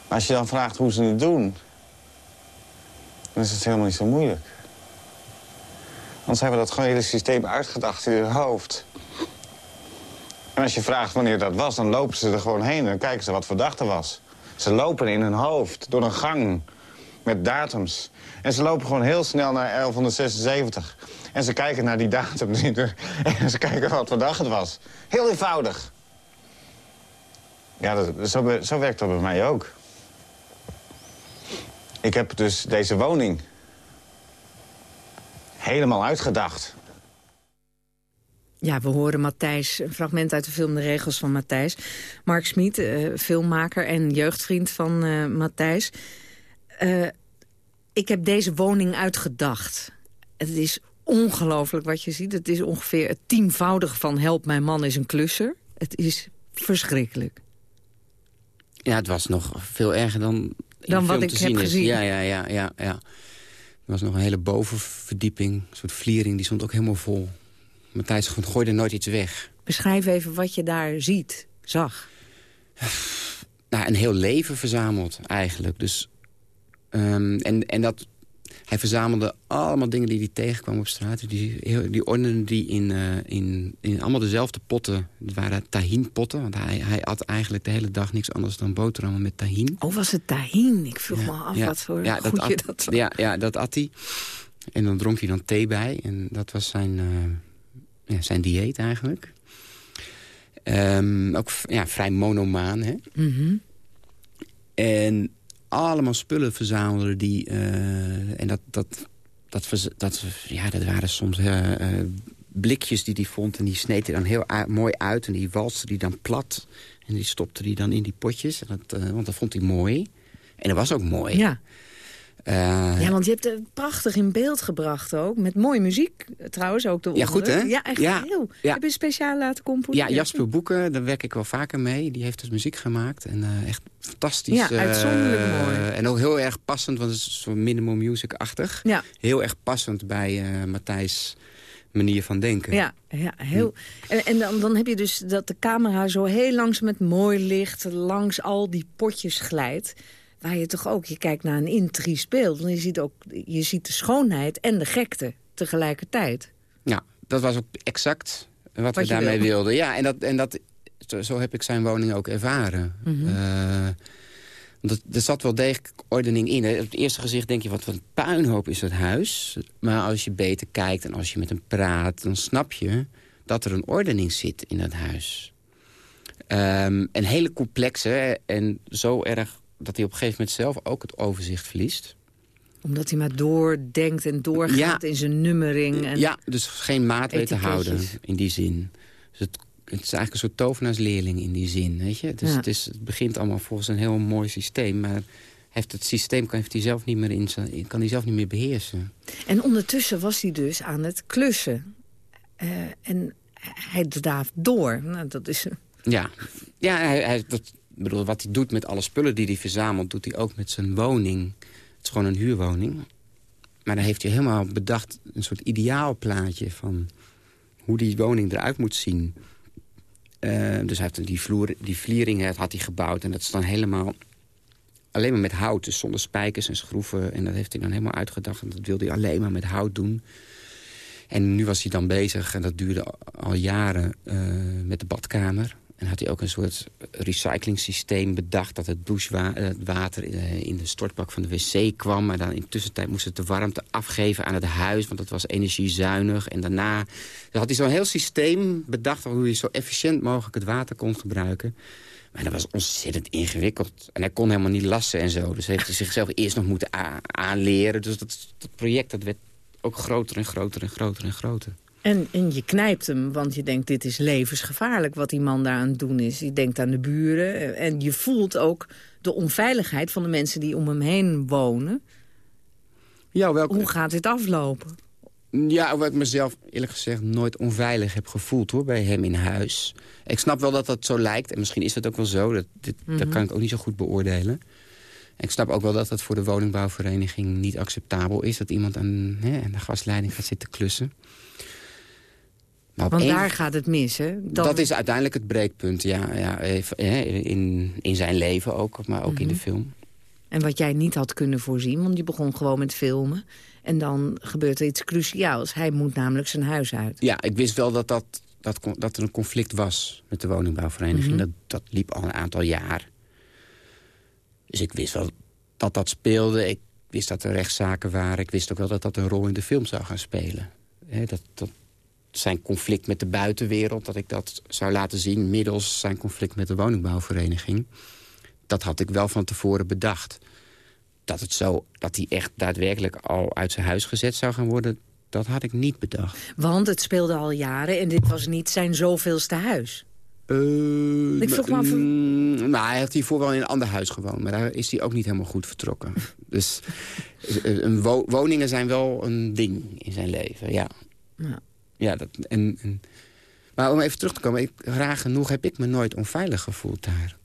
Als je dan vraagt hoe ze het doen, dan is het helemaal niet zo moeilijk. Want ze hebben dat hele systeem uitgedacht in hun hoofd. En als je vraagt wanneer dat was, dan lopen ze er gewoon heen en kijken ze wat er was. Ze lopen in hun hoofd door een gang met datums. En ze lopen gewoon heel snel naar 1176. En ze kijken naar die datum [LAUGHS] en ze kijken wat voor dag het was. Heel eenvoudig. Ja, dat, zo, zo werkt dat bij mij ook. Ik heb dus deze woning helemaal uitgedacht. Ja, we horen Matthijs, een fragment uit de film De Regels van Matthijs. Mark Smit, uh, filmmaker en jeugdvriend van uh, Matthijs. Uh, ik heb deze woning uitgedacht. Het is ongelooflijk wat je ziet. Het is ongeveer het tienvoudige van help, mijn man is een klusser. Het is verschrikkelijk. Ja, het was nog veel erger dan, dan wat ik heb is. gezien. Ja, ja, ja, ja, ja. Er was nog een hele bovenverdieping, een soort vliering, die stond ook helemaal vol. Matthijs gooide nooit iets weg. Beschrijf even wat je daar ziet, zag. Nou, een heel leven verzameld eigenlijk. Dus, um, en, en dat, hij verzamelde allemaal dingen die hij tegenkwam op straat. Die, die ordende die in, uh, in, in allemaal dezelfde potten. Het waren tahinpotten, want hij, hij at eigenlijk de hele dag niks anders dan boterhammen met tahin. Oh, was het tahin? Ik vroeg ja, me af ja, wat voor ja, dat at, dat. Ja, ja, dat at hij. En dan dronk hij dan thee bij. En dat was zijn, uh, ja, zijn dieet eigenlijk. Um, ook ja, vrij monomaan, hè? Mm -hmm. En allemaal spullen verzamelen die... Uh, en dat, dat, dat, dat, ja, dat waren soms uh, uh, blikjes die hij vond. En die sneed hij dan heel mooi uit. En die walste die dan plat. En die stopte hij dan in die potjes. En dat, want dat vond hij mooi. En dat was ook mooi. Ja. Eh, Ja, want je hebt het prachtig in beeld gebracht ook. Met mooie muziek eh, trouwens ook. De Ja, goed, hè? Ja, echt Ja, heel. ja. Heb je speciaal laten ja, componeren? Jasper Boeken, daar werk ik wel vaker mee. Die heeft dus muziek gemaakt. En eh, echt fantastisch. Ja, uitzonderlijk mooi. En ook heel erg passend, want het is zo minimal music-achtig. Ja. Heel erg passend bij Matthijs manier van denken. Ja, ja heel. En, en dan, dan heb je dus dat de camera zo heel langs met mooi licht... langs al die potjes glijdt. Waar je toch ook, je kijkt naar een intriest beeld. Want je ziet ook je ziet de schoonheid en de gekte tegelijkertijd. Ja, dat was ook exact wat, we daarmee wilde. wilden. Ja, en, dat, en dat, zo, heb ik zijn woning ook ervaren. Eh, dat, er zat wel degelijk ordening in. Hè. Op het eerste gezicht denk je, wat, wat een puinhoop is dat huis. Maar als je beter kijkt en als je met hem praat... dan snap je dat er een ordening zit in dat huis. Ehm een hele complexe en zo erg dat hij op een gegeven moment zelf ook het overzicht verliest. Omdat hij maar doordenkt en doorgaat Ja. in zijn nummering. En... Ja, dus geen maat weten te houden in die zin. Dus het, het is eigenlijk een soort tovenaarsleerling in die zin. Weet je? Dus Ja. het, is, het begint allemaal volgens een heel mooi systeem. Maar heeft het systeem kan, heeft hij zelf niet meer in zijn, kan hij zelf niet meer beheersen. En ondertussen was hij dus aan het klussen. Eh, en hij draaft door. Nou, dat is... Ja, ja hij, hij, dat, bedoel, wat hij doet met alle spullen die hij verzamelt... doet hij ook met zijn woning. Het is gewoon een huurwoning. Maar dan heeft hij helemaal bedacht een soort ideaalplaatje... van hoe die woning eruit moet zien. Eh, dus hij heeft die, vloer, die vlieringen had hij gebouwd. En dat is dan helemaal alleen maar met hout. Dus zonder spijkers en schroeven. En dat heeft hij dan helemaal uitgedacht. En dat wilde hij alleen maar met hout doen. En nu was hij dan bezig, en dat duurde al jaren, eh, met de badkamer. En had hij ook een soort recyclingssysteem bedacht... dat het douchewater eh, in de stortbak van de wc kwam. Maar dan in tussentijd moest het de warmte afgeven aan het huis... want dat was energiezuinig. En daarna had hij zo'n heel systeem bedacht... hoe je zo efficiënt mogelijk het water kon gebruiken. Maar dat was ontzettend ingewikkeld. En hij kon helemaal niet lassen en zo. Dus heeft hij zichzelf eerst nog moeten aanleren. Dus dat, dat project dat werd ook groter en groter en groter en groter. En, en je knijpt hem, want je denkt dit is levensgevaarlijk wat die man daar aan het doen is. Je denkt aan de buren en je voelt ook de onveiligheid van de mensen die om hem heen wonen. Ja, welke... Hoe gaat dit aflopen? Ja, wat ik mezelf eerlijk gezegd nooit onveilig heb gevoeld hoor, bij hem in huis. Ik snap wel dat dat zo lijkt, en misschien is het ook wel zo. Dat, dit, Dat Mhm. kan ik ook niet zo goed beoordelen. Ik snap ook wel dat het voor de woningbouwvereniging niet acceptabel is... dat iemand aan, hè, aan de gasleiding gaat zitten klussen. Op Want één- daar gaat het mis, hè? Dan- Dat is uiteindelijk het breekpunt, ja. ja in, in zijn leven ook, maar ook in de Mhm. film. En wat jij niet had kunnen voorzien, want je begon gewoon met filmen. En dan gebeurt er iets cruciaals. Hij moet namelijk zijn huis uit. Ja, ik wist wel dat, dat, dat, dat er een conflict was met de woningbouwvereniging. Mhm. dat, dat liep al een aantal jaar. Dus ik wist wel dat dat speelde. Ik wist dat er rechtszaken waren. Ik wist ook wel dat dat een rol in de film zou gaan spelen. Dat, dat zijn conflict met de buitenwereld, dat ik dat zou laten zien... middels zijn conflict met de woningbouwvereniging. Dat had ik wel van tevoren bedacht. Dat, het zo, dat hij echt daadwerkelijk al uit zijn huis gezet zou gaan worden... dat had ik niet bedacht. Want het speelde al jaren en dit was niet zijn zoveelste huis. Ik vroeg me af- Mm, nou, hij had hiervoor wel in een ander huis gewoond. Maar daar is hij ook niet helemaal goed vertrokken. [LAUGHS] dus eh, een wo- woningen zijn wel een ding in zijn leven, ja. Ja. Ja dat, en, en, maar om even terug te komen. Ik, raar genoeg heb ik me nooit onveilig gevoeld daar.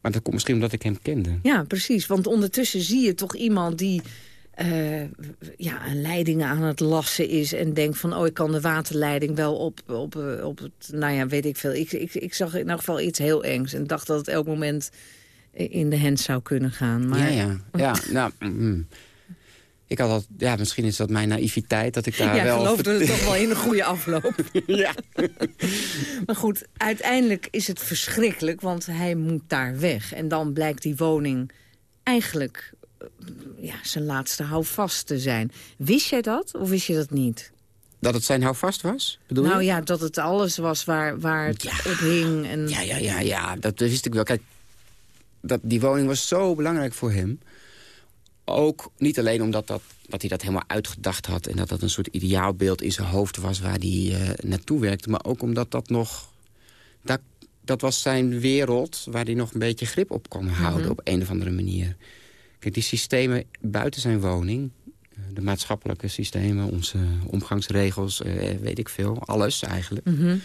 Maar dat komt misschien omdat ik hem kende. Ja, precies. Want ondertussen zie je toch iemand die eh, ja, een leiding aan het lassen is... en denkt van, oh, ik kan de waterleiding wel op, op, eh, op het... Nou ja, weet ik veel. Ik, ik, ik zag in elk geval iets heel engs... en dacht dat het elk moment in de hand zou kunnen gaan. Maar... Ja, ja. ja [LAUGHS] nou, mm. Ik had dat, ja, misschien is dat mijn naïviteit dat ik daar Ja, wel... geloofde er [LAUGHS] toch wel in een goede afloop. [LAUGHS] ja. Maar goed, uiteindelijk is het verschrikkelijk, want hij moet daar weg. En dan blijkt die woning eigenlijk eh, ja, zijn laatste houvast te zijn. Wist jij dat of wist je dat niet? Dat het zijn houvast was, bedoel nou je? ja, dat het alles was waar, waar het op hing. En... Ja, ja, ja, ja, dat wist ik wel. Kijk, dat, die woning was zo belangrijk voor hem. Ook niet alleen omdat dat, dat hij dat helemaal uitgedacht had... en dat dat een soort ideaalbeeld in zijn hoofd was waar hij eh, naartoe werkte... maar ook omdat dat nog... Dat, dat was zijn wereld waar hij nog een beetje grip op kon houden Mhm. op een of andere manier. Kijk, die systemen buiten zijn woning... eh, de maatschappelijke systemen, onze omgangsregels, eh, weet ik veel. Alles eigenlijk. Mhm.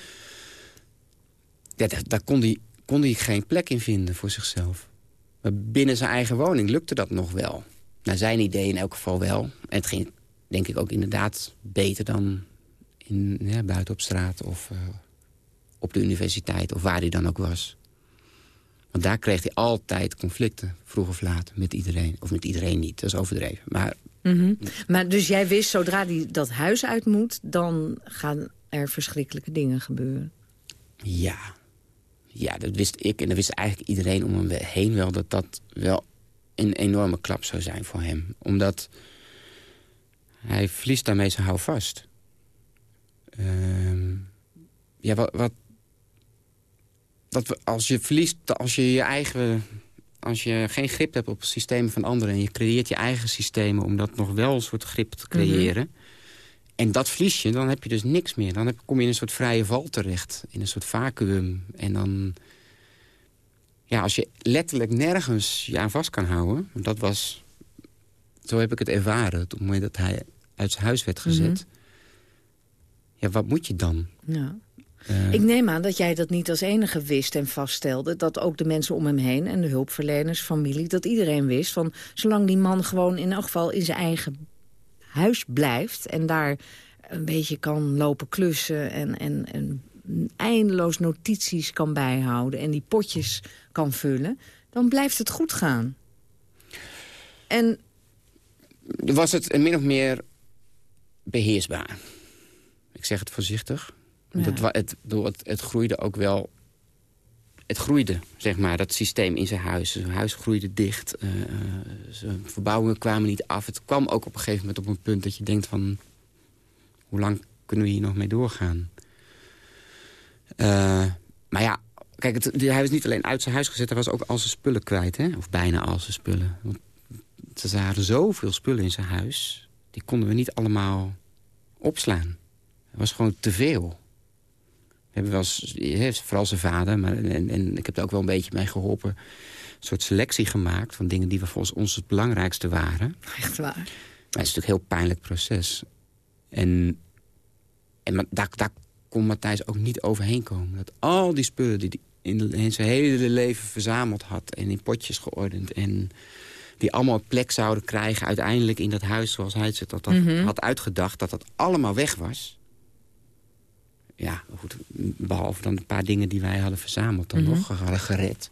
Ja, daar, daar kon hij kon hij geen plek in vinden voor zichzelf. Maar binnen zijn eigen woning lukte dat nog wel. Naar zijn idee in elk geval wel. En het ging denk ik ook inderdaad beter dan in, ja, buiten op straat... of eh, op de universiteit of waar hij dan ook was. Want daar kreeg hij altijd conflicten, vroeg of laat, met iedereen. Of met iedereen niet, dat is overdreven. Maar Mhm. Maar dus jij wist, zodra hij dat huis uit moet... dan gaan er verschrikkelijke dingen gebeuren. Ja. Ja, dat wist ik en dat wist eigenlijk iedereen om hem heen wel... dat dat wel een enorme klap zou zijn voor hem. Omdat hij verliest daarmee zijn houvast. Ehm ja, wat, wat, dat als je verliest, als je je eigen... Als je geen grip hebt op het systeem van anderen... en je creëert je eigen systemen om dat nog wel een soort grip te creëren... En dat verlies je, dan heb je dus niks meer. Dan heb, kom je in een soort vrije val terecht. In een soort vacuüm. En dan... Ja, als je letterlijk nergens je aan vast kan houden... dat was... Zo heb ik het ervaren. Op het moment dat hij uit zijn huis werd gezet. Ja, wat moet je dan? Ja. Eh, Ik neem aan dat jij dat niet als enige wist en vaststelde. Dat ook de mensen om hem heen en de hulpverleners, familie... dat iedereen wist van zolang die man gewoon in elk geval in zijn eigen huis blijft... en daar een beetje kan lopen klussen en, en, en eindeloos notities kan bijhouden... en die potjes kan vullen, dan blijft het goed gaan. En was het min of meer beheersbaar. Ik zeg het voorzichtig. Ja. Het, wa- het, het, het groeide ook wel... Het groeide, zeg maar, dat systeem in zijn huis. Zijn huis groeide dicht. eh, eh, zijn verbouwingen kwamen niet af. Het kwam ook op een gegeven moment op een punt dat je denkt van... hoe lang kunnen we hier nog mee doorgaan? Eh, maar ja, kijk, het, hij was niet alleen uit zijn huis gezet... hij was ook al zijn spullen kwijt, hè? of bijna al zijn spullen. Want er waren zoveel spullen in zijn huis... die konden we niet allemaal opslaan. Het was gewoon te veel. We hebben wel eens, vooral zijn vader, maar, en, en ik heb er ook wel een beetje mee geholpen... een soort selectie gemaakt van dingen die we volgens ons het belangrijkste waren. Echt waar. Maar het is natuurlijk een heel pijnlijk proces. En, en maar daar, daar kon Matthijs ook niet overheen komen. Dat al die spullen die hij in, in zijn hele leven verzameld had... en in potjes geordend... en die allemaal plek zouden krijgen uiteindelijk in dat huis... zoals hij het dat, dat Mhm. had uitgedacht, dat dat allemaal weg was. Ja, goed, behalve dan een paar dingen die wij hadden verzameld... dan Mhm. nog hadden gered.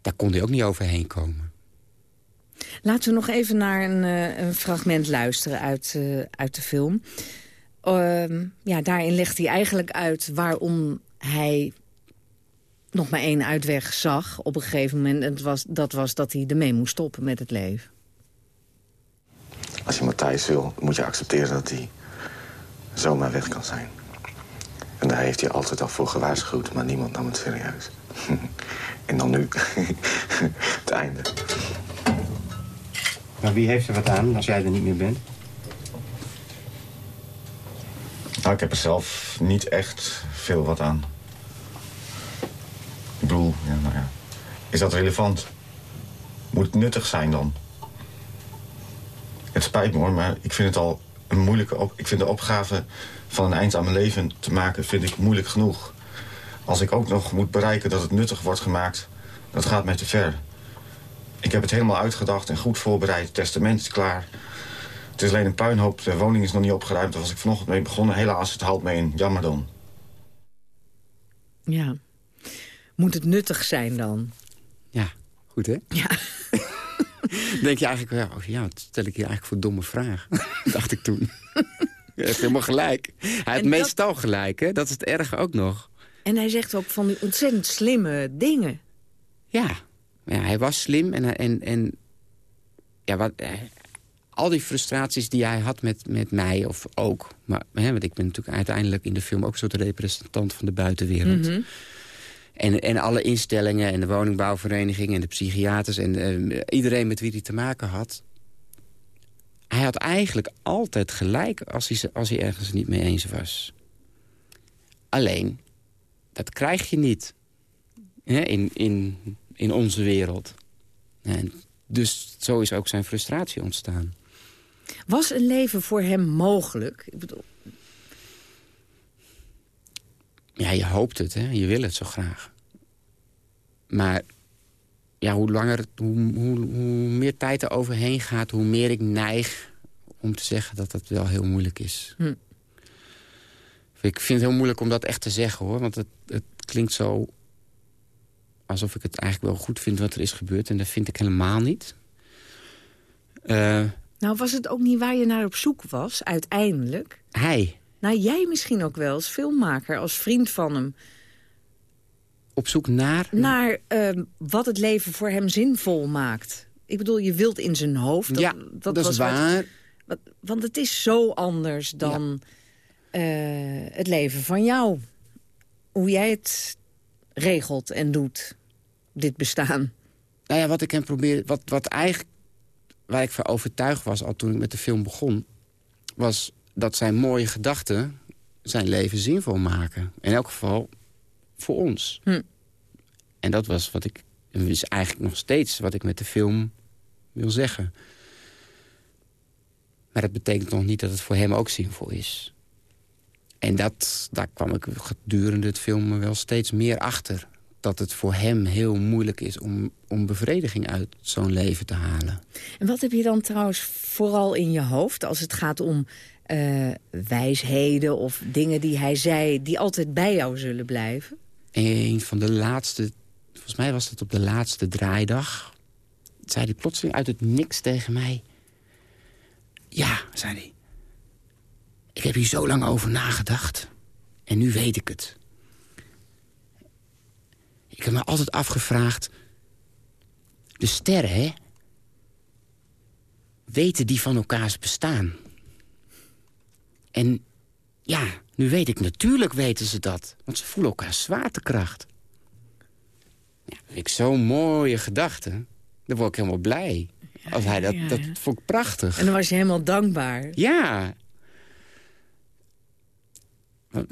Daar kon hij ook niet overheen komen. Laten we nog even naar een, eh, een fragment luisteren uit, eh, uit de film. Ehm, ja, daarin legt hij eigenlijk uit waarom hij nog maar één uitweg zag op een gegeven moment. En het was, dat was dat hij ermee moest stoppen met het leven. Als je Matthijs wil, moet je accepteren dat hij zomaar weg kan zijn. En daar heeft hij altijd al voor gewaarschuwd, maar niemand nam het serieus. [LAUGHS] en dan nu, [LAUGHS] het einde. Maar wie heeft er wat aan als jij er niet meer bent? Nou, ik heb er zelf niet echt veel wat aan. Ik bedoel, ja, nou ja. Is dat relevant? Moet het nuttig zijn dan? Het spijt me hoor, maar ik vind het al een moeilijke... Op ik vind de opgave van een eind aan mijn leven te maken vind ik moeilijk genoeg. Als ik ook nog moet bereiken dat het nuttig wordt gemaakt, dat gaat mij te ver. Ik heb het helemaal uitgedacht en goed voorbereid. Testament klaar. Het is alleen een puinhoop. De woning is nog niet opgeruimd. Daar was ik vanochtend mee begonnen. Helaas, het haalt me in. Jammer dan. Ja. Moet het nuttig zijn dan? Ja, goed hè? Ja. [LAUGHS] denk je eigenlijk, ja, oh, ja, wat stel ik hier eigenlijk voor domme vraag? [LAUGHS] Dacht ik toen. [LAUGHS] Je hebt helemaal gelijk. Hij dat- meestal gelijk, hè? Dat is het erge ook nog. En hij zegt ook van die ontzettend slimme dingen. Ja, ja hij was slim en, hij- en, en ja, wat, al die frustraties die hij had met, met mij, of ook... Maar, hè, want ik ben natuurlijk uiteindelijk in de film ook een soort representant van de buitenwereld. Mhm. En, en alle instellingen en de woningbouwvereniging en de psychiaters... en eh, iedereen met wie hij te maken had... hij had eigenlijk altijd gelijk als hij, als hij ergens niet mee eens was. Alleen, dat krijg je niet hè, in, in, in onze wereld. En dus zo is ook zijn frustratie ontstaan. Was een leven voor hem mogelijk? Ik bedoel... Ja, je hoopt het, hè? je wil het zo graag. Maar ja, hoe langer, hoe, hoe, hoe meer tijd er overheen gaat... hoe meer ik neig om te zeggen dat het wel heel moeilijk is. Hm. Ik vind het heel moeilijk om dat echt te zeggen, hoor. Want het, het klinkt zo alsof ik het eigenlijk wel goed vind wat er is gebeurd. En dat vind ik helemaal niet. Uh, nou, was het ook niet waar je naar op zoek was, uiteindelijk? Hij. Nou, jij misschien ook wel als filmmaker, als vriend van hem. Op zoek naar? Naar uh, wat het leven voor hem zinvol maakt. Ik bedoel, je wilt in zijn hoofd... Dat, ja, dat, dat is waar. Wat, want het is zo anders dan ja. uh, het leven van jou. Hoe jij het regelt en doet, dit bestaan. Nou ja, wat ik hem probeer... Wat, wat eigenlijk waar ik voor overtuigd was al toen ik met de film begon... was dat zijn mooie gedachten zijn leven zinvol maken. In elk geval voor ons. Hm. En dat was wat ik... is eigenlijk nog steeds wat ik met de film wil zeggen. Maar dat betekent nog niet dat het voor hem ook zinvol is. En dat, daar kwam ik gedurende het filmen wel steeds meer achter. Dat het voor hem heel moeilijk is om, om bevrediging uit zo'n leven te halen. En wat heb je dan trouwens vooral in je hoofd als het gaat om uh, wijsheden of dingen die hij zei... die altijd bij jou zullen blijven? Een van de laatste, volgens mij was het op de laatste draaidag... zei hij plotseling uit het niks tegen mij... Ja, zei hij. Ik heb hier zo lang over nagedacht. En nu weet ik het. Ik heb me altijd afgevraagd... De sterren, hè? Weten die van elkaars bestaan? En ja, nu weet ik, natuurlijk weten ze dat. Want ze voelen elkaar zwaartekracht. Ja, vind ik zo'n mooie gedachte. Dan word ik helemaal blij. Als hij dat, ja, dat vond ik prachtig. En dan was je helemaal dankbaar. Ja.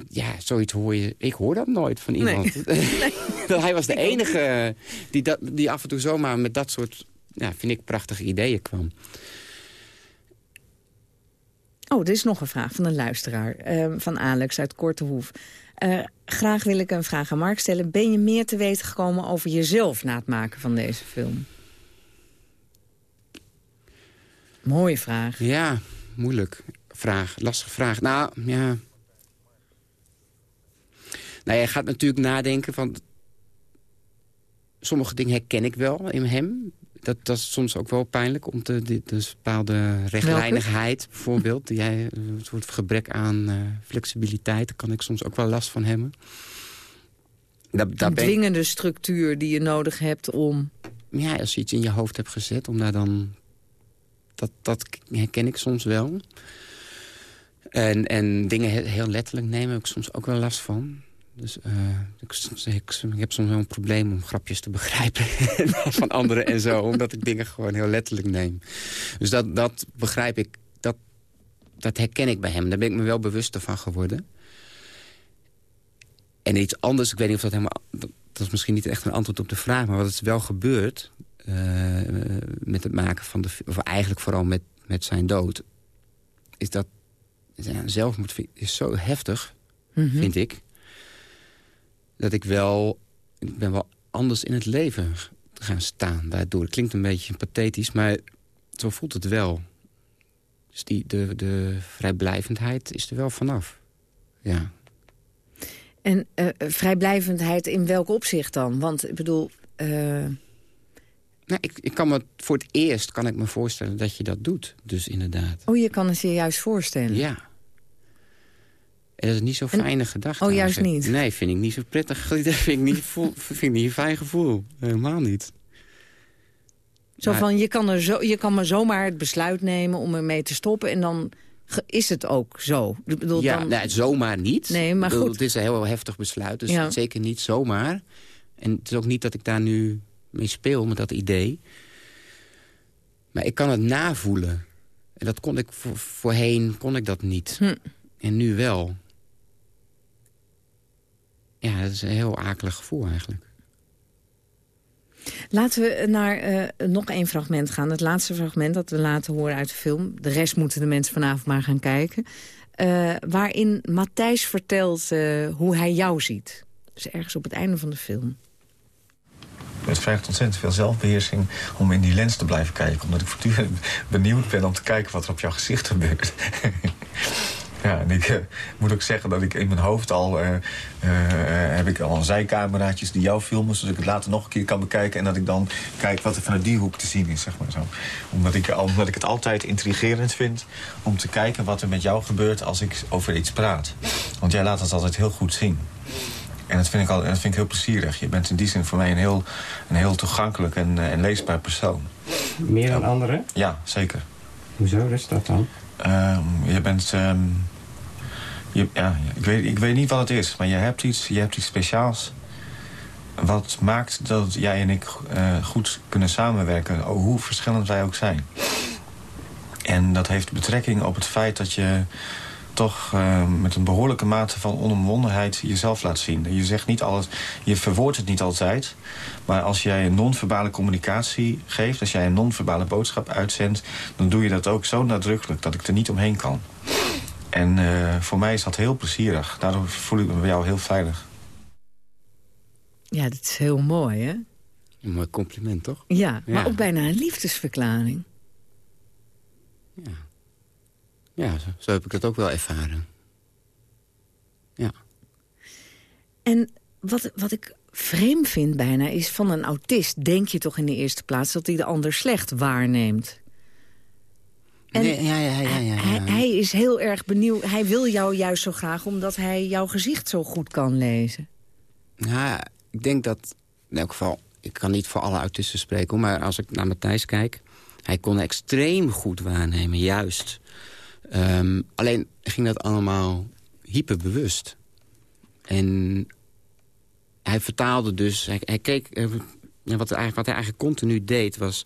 Ja, zoiets hoor je... Ik hoor dat nooit van iemand. [LAUGHS] [LAUGHS] dat hij was de enige die, dat, die af en toe zomaar met dat soort... Ja, vind ik prachtige ideeën kwam. Oh, er is nog een vraag van een luisteraar. eh, van Alex uit Kortehoef. Eh, graag wil ik een vraag aan Mark stellen. Ben je meer te weten gekomen over jezelf na het maken van deze film? Mooie vraag. Ja, moeilijk. Vraag, lastige vraag. Nou, ja... Nou, je gaat natuurlijk nadenken van... Sommige dingen herken ik wel in hem. Dat, dat is soms ook wel pijnlijk. Om te, die, dus bepaalde rechtlijnigheid bijvoorbeeld. Jij, een soort gebrek aan eh, flexibiliteit. Daar kan ik soms ook wel last van hebben. Dat, Een ik- dwingende structuur die je nodig hebt om... ja, als je iets in je hoofd hebt gezet, om daar dan... Dat, dat herken ik soms wel. En, en dingen he- heel letterlijk nemen heb ik soms ook wel last van. Dus eh, ik, ik, ik heb soms wel een probleem om grapjes te begrijpen [LAUGHS] van anderen en zo. Omdat ik dingen gewoon heel letterlijk neem. Dus dat, dat begrijp ik, dat, dat herken ik bij hem. Daar ben ik me wel bewuster van geworden. En iets anders, ik weet niet of dat helemaal... Dat, dat is misschien niet echt een antwoord op de vraag... maar wat is wel gebeurd eh, met het maken van de... of eigenlijk vooral met, met zijn dood... is dat ja, zelfmoord is zo heftig, Mhm. vind ik... dat ik wel... Ik ben wel anders in het leven gaan staan daardoor. Het klinkt een beetje pathetisch, maar zo voelt het wel. Dus die, de, de vrijblijvendheid is er wel vanaf. Ja. En eh, vrijblijvendheid in welk opzicht dan? Want ik bedoel... eh, Nou, ik, ik kan me voor het eerst kan ik me voorstellen dat je dat doet. Dus inderdaad. oh, je kan het je juist voorstellen. Ja. En dat is niet zo'n fijne gedachte. Oh, juist eigenlijk. niet? Nee, vind ik niet zo prettig. [LAUGHS] Dat vind ik niet, voel, vind ik niet een fijn gevoel. Helemaal niet. Zo Maar- van, je kan, er zo, je kan maar zomaar het besluit nemen om ermee te stoppen... en dan is het ook zo. Ik bedoel, ja, dan, nee, zomaar niet. Nee, maar bedoel, goed. Het is een heel heftig besluit, dus Ja. zeker niet zomaar. En het is ook niet dat ik daar nu mee speel met dat idee. Maar ik kan het navoelen. En dat kon ik voor, voorheen kon ik dat niet. Hm. En nu wel. Ja, dat is een heel akelig gevoel eigenlijk. Laten we naar uh, nog één fragment gaan. Het laatste fragment dat we laten horen uit de film. De rest moeten de mensen vanavond maar gaan kijken. Uh, waarin Matthijs vertelt uh, hoe hij jou ziet. Dus ergens op het einde van de film. Het vraagt ontzettend veel zelfbeheersing om in die lens te blijven kijken. Omdat ik voortdurend benieuwd ben om te kijken wat er op jouw gezicht gebeurt. [LAUGHS] Ja, en ik uh, moet ook zeggen dat ik in mijn hoofd al... Uh, uh, heb ik al zijcameraatjes die jou filmen... zodat ik het later nog een keer kan bekijken... en dat ik dan kijk wat er vanuit die hoek te zien is, zeg maar zo. Omdat ik, omdat ik het altijd intrigerend vind om te kijken wat er met jou gebeurt... als ik over iets praat. Want jij laat het altijd heel goed zien. En dat vind ik, al, dat vind ik heel plezierig. Je bent in die zin voor mij een heel, een heel toegankelijk en, en leesbaar persoon. Meer dan anderen? Ja, zeker. Hoezo is dat dan? Uh, je bent... Um, je, ja, ik, weet, niet wat het is, maar je hebt iets, je hebt iets speciaals. Wat maakt dat jij en ik uh, goed kunnen samenwerken, hoe verschillend wij ook zijn. En dat heeft betrekking op het feit dat je toch uh, met een behoorlijke mate van onomwondenheid jezelf laat zien. Je zegt niet alles, je verwoordt het niet altijd. Maar als jij een non-verbale communicatie geeft, als jij een non-verbale boodschap uitzendt, dan doe je dat ook zo nadrukkelijk dat ik er niet omheen kan. En uh, voor mij is dat heel plezierig. Daardoor voel ik me bij jou heel veilig. Ja, dat is heel mooi, hè? Een mooi compliment, toch? Ja, maar ja. ook bijna een liefdesverklaring. Ja. Ja, zo, zo, heb ik dat ook wel ervaren. Ja. En wat, wat ik vreemd vind bijna is... van een autist denk je toch in de eerste plaats... dat hij de ander slecht waarneemt. En nee, ja, ja, ja, ja, Hij, hij, is heel erg benieuwd. Hij wil jou juist zo graag omdat hij jouw gezicht zo goed kan lezen. Ja, ik denk dat... In elk geval, ik kan niet voor alle autisten spreken... maar als ik naar Matthijs kijk... hij kon extreem goed waarnemen, juist... Um, alleen ging dat allemaal hyperbewust. En hij vertaalde dus... Hij, hij keek... Wat, hij, wat hij eigenlijk continu deed was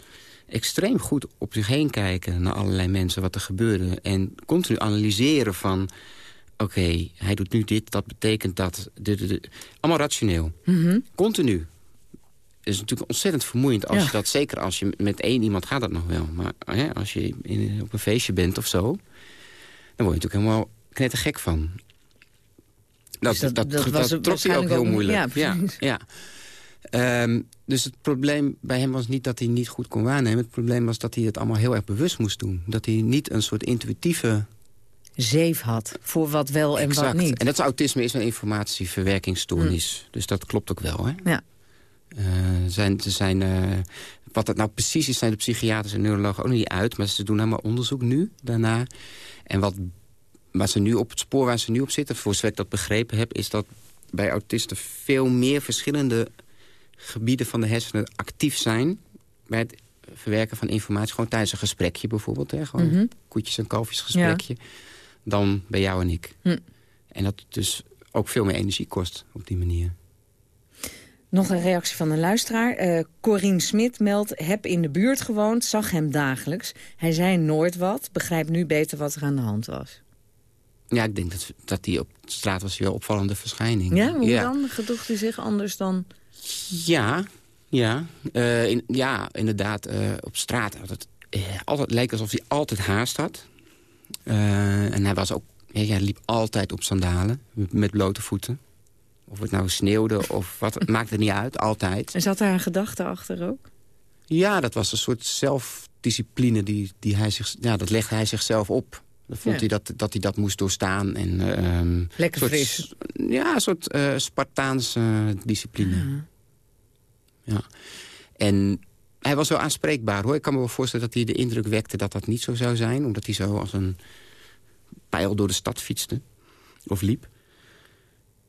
extreem goed op zich heen kijken... naar allerlei mensen, wat er gebeurde. En continu analyseren van... oké, okay, hij doet nu dit, dat betekent dat. Allemaal rationeel. Mm -hmm. Continu. Het is natuurlijk ontzettend vermoeiend. Als Ja. je dat, zeker als je met één iemand gaat dat nog wel. Maar hè, als je in, op een feestje bent of zo... dan word je natuurlijk helemaal knettergek van. Dat, Dus dat- dat, dat dat, was trok hij ook heel moeilijk. ja, ja, ja. Ehm, dus het probleem bij hem was niet dat hij niet goed kon waarnemen. Het probleem was dat hij het allemaal heel erg bewust moest doen. Dat hij niet een soort intuïtieve... Zeef had voor wat wel en exact. wat niet. En dat is autisme is een informatieverwerkingsstoornis. Dus dat klopt ook wel, hè? Ja. Eh, zijn, zijn, eh, wat het nou precies is, zijn de psychiaters en neurologen ook nog niet uit. Maar ze doen helemaal onderzoek nu, daarna. En wat, waar ze nu op het spoor waar ze nu op zitten, voor zover ik dat begrepen heb... is dat bij autisten veel meer verschillende gebieden van de hersenen actief zijn... bij het verwerken van informatie. Gewoon tijdens een gesprekje bijvoorbeeld. Hè? Gewoon Mhm. koetjes en kalfjes gesprekje. Dan bij jou en ik. Hm. En dat het dus ook veel meer energie kost op die manier. Nog een reactie van een luisteraar. Eh Corine Smit meldt, heb in de buurt gewoond, zag hem dagelijks. Hij zei nooit wat, begrijpt nu beter wat er aan de hand was. Ja, ik denk dat, dat die op straat was wel opvallende verschijning. Ja, hoe ja. dan? Gedroeg hij zich anders dan... Ja, ja, Eh, in, ja inderdaad. eh, op straat altijd, eh, altijd leek alsof hij altijd haast had. En hij was ook, ja, hij liep altijd op sandalen met blote voeten. Of het nou sneeuwde of wat, het maakte niet uit, altijd. En zat daar een gedachte achter ook? Ja, dat was een soort zelfdiscipline die, die hij zich, ja, dat legde hij zichzelf op. Dan vond Ja. hij dat, dat hij dat moest doorstaan. En, ehm, Lekker soort, fris. Ja, een soort eh Spartaanse discipline. Ja. En hij was wel aanspreekbaar hoor. Ik kan me wel voorstellen dat hij de indruk wekte dat dat niet zo zou zijn. Omdat hij zo als een pijl door de stad fietste. Of liep.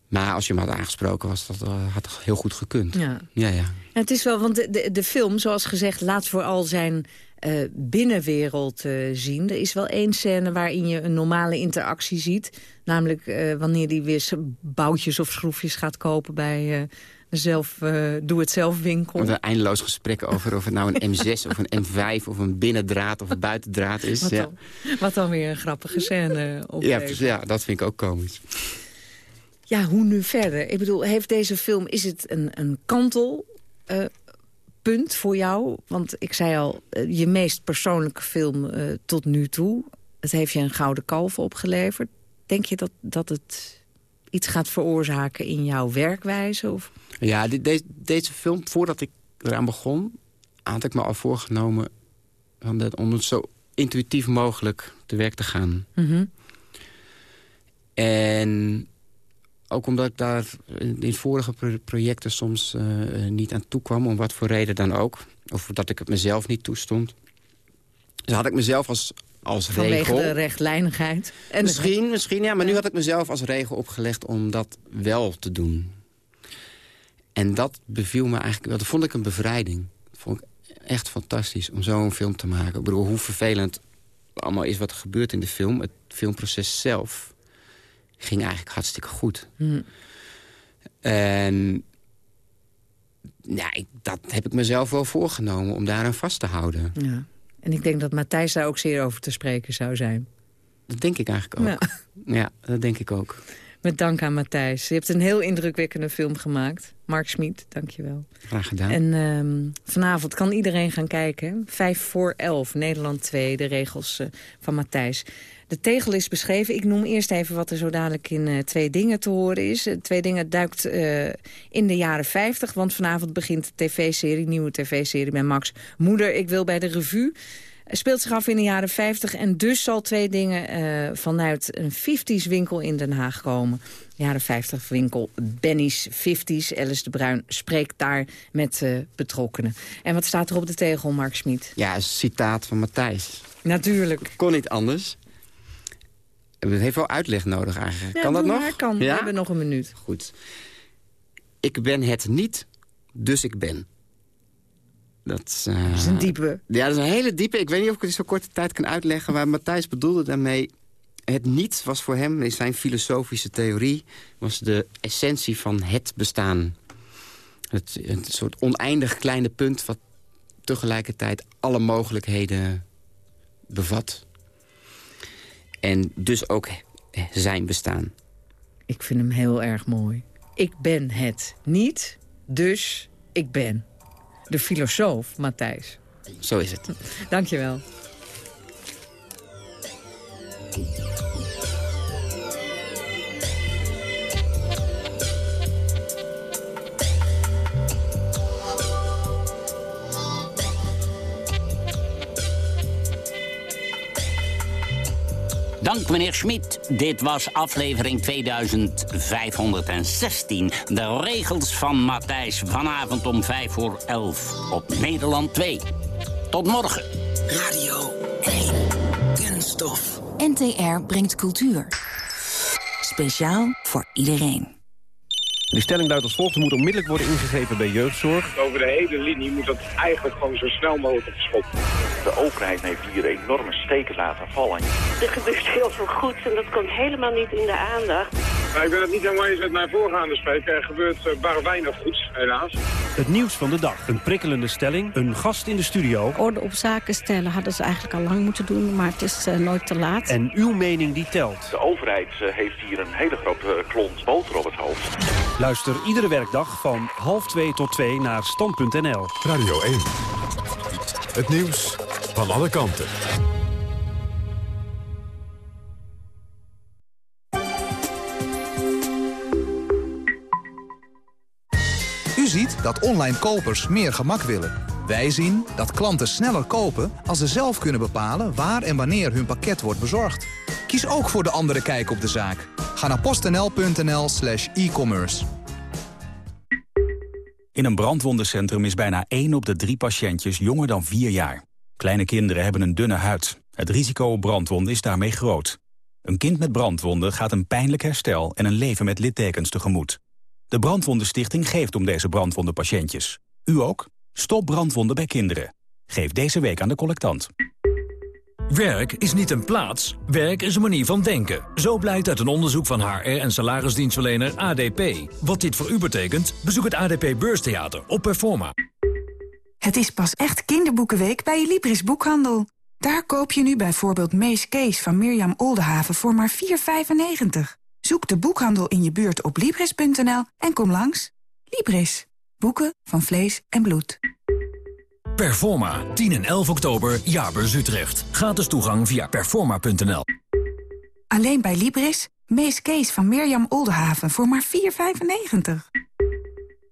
Maar als je hem had aangesproken, was dat, eh, had dat heel goed gekund. Ja. Ja, ja. Ja, het is wel, want de, de, de film, zoals gezegd, laat vooral zijn eh, binnenwereld eh, zien. Er is wel één scène waarin je een normale interactie ziet. Namelijk eh, wanneer hij weer boutjes of schroefjes gaat kopen bij een zelf, eh, doe-het-zelf winkel. Een eindeloos gesprek over of het nou een M6 of een M5 of een binnendraad of een buitendraad is. Wat ja. dan, wat dan weer een grappige scène Ja, ja, dat vind ik ook komisch. Ja, hoe nu verder? Ik bedoel, heeft deze film, is het een, een kantelpunt hoogtepunt voor jou? Want ik zei al, eh, je meest persoonlijke film uh, tot nu toe. Het heeft je een gouden kalf opgeleverd. Denk je dat, dat het iets gaat veroorzaken in jouw werkwijze? Of? Ja, de, deze film, voordat ik eraan begon... had ik me al voorgenomen om het zo intuïtief mogelijk te werk te gaan. Mm En ook omdat ik daar in vorige projecten soms uh, niet aan toe kwam... om wat voor reden dan ook. Of dat ik het mezelf niet toestond. Dus had ik mezelf als, als Vanwege regel... Vanwege de rechtlijnigheid. En misschien, misschien, ja. Maar nu had ik mezelf als regel opgelegd om dat wel te doen. En dat beviel me eigenlijk wel. Dat vond ik een bevrijding. Dat vond ik echt fantastisch om zo'n film te maken. Ik bedoel, hoe vervelend allemaal is wat er gebeurt in de film. Het filmproces zelf ging eigenlijk hartstikke goed. Hm. En ja, ik, dat heb ik mezelf wel voorgenomen om daaraan vast te houden. Ja. En ik denk dat Matthijs daar ook zeer over te spreken zou zijn. Dat denk ik eigenlijk ook. Ja, [LAUGHS] ja dat denk ik ook. Met dank aan Matthijs. Je hebt een heel indrukwekkende film gemaakt. Mark Smit, dank je wel. Graag gedaan. En uh, vanavond kan iedereen gaan kijken. Vijf voor elf, Nederland 2, de regels uh, van Matthijs. De tegel is beschreven. Ik noem eerst even wat er zo dadelijk in uh, Twee Dingen te horen is. twee Dingen duikt uh, in de jaren 50, want vanavond begint de tv-serie, nieuwe tv-serie bij Max. Moeder, ik wil bij de revue speelt zich af in de jaren 50 en dus zal twee dingen uh, vanuit een 50s winkel in Den Haag komen. Jaren 50 winkel Benny's 50s. Alice de Bruin spreekt daar met uh, betrokkenen. En wat staat er op de tegel, Mark Smit? Ja, een citaat van Matthijs. Natuurlijk. Kon niet anders. Het heeft wel uitleg nodig eigenlijk. Ja, kan dat nog? Maar kan. Ja? We hebben nog een minuut. Goed. Ik ben het niet, dus ik ben. Dat, uh, dat, is een diepe. Ja, dat is een hele diepe. Ik weet niet of ik het in zo'n korte tijd kan uitleggen... waar Matthijs bedoelde daarmee... het niet was voor hem, in zijn filosofische theorie... was de essentie van het bestaan. Het, een soort oneindig kleine punt... wat tegelijkertijd alle mogelijkheden bevat. En dus ook zijn bestaan. Ik vind hem heel erg mooi. Ik ben het niet, dus ik ben de filosoof, Matthijs. Zo is het. [LAUGHS] Dank je wel. Dank meneer Schmid. Dit was aflevering 2516. De regels van Matthijs. Vanavond om 5 voor 11 op Nederland 2. Tot morgen. Radio 1. Kunststof. NTR brengt cultuur. Speciaal voor iedereen. De stelling luidt als volgt. Er moet onmiddellijk worden ingegrepen bij jeugdzorg. Over de hele linie moet dat eigenlijk gewoon zo snel mogelijk op de schop. De overheid heeft hier enorme steken laten vallen. Er gebeurt heel veel goeds en dat komt helemaal niet in de aandacht. Nou, ik ben het niet helemaal eens met mijn voorgaande spreker. Er gebeurt uh, bar weinig goeds, helaas. Het nieuws van de dag. Een prikkelende stelling. Een gast in de studio. Orde op zaken stellen hadden ze eigenlijk al lang moeten doen, maar het is uh, nooit te laat. En uw mening die telt. De overheid uh, heeft hier een hele grote klont boter op het hoofd. Luister iedere werkdag van half 2 tot 2 naar stand.nl. Radio 1. Het nieuws van alle kanten. U ziet dat online kopers meer gemak willen. Wij zien dat klanten sneller kopen als ze zelf kunnen bepalen waar en wanneer hun pakket wordt bezorgd. Kies ook voor de andere kijk op de zaak. Ga naar postnl.nl slash e-commerce. In een brandwondencentrum is bijna 1 op de 3 patiëntjes jonger dan 4 jaar. Kleine kinderen hebben een dunne huid. Het risico op brandwonden is daarmee groot. Een kind met brandwonden gaat een pijnlijk herstel en een leven met littekens tegemoet. De Brandwondenstichting geeft om deze brandwondenpatiëntjes. U ook? Stop brandwonden bij kinderen. Geef deze week aan de collectant. Werk is niet een plaats, werk is een manier van denken. Zo blijkt uit een onderzoek van HR en salarisdienstverlener ADP. Wat dit voor u betekent, bezoek het ADP Beurstheater op Performa. Het is pas echt kinderboekenweek bij Libris Boekhandel. Daar koop je nu bijvoorbeeld Mees Kees van Mirjam Oldenhaven voor maar 4,95. Zoek de boekhandel in je buurt op Libris.nl en kom langs. Libris. Boeken van vlees en bloed. Performa, 10 en 11 oktober, Jaarbeurs Utrecht. Gratis toegang via performa.nl. Alleen bij Libris. Mees Kees van Mirjam Oldenhaven voor maar 4,95.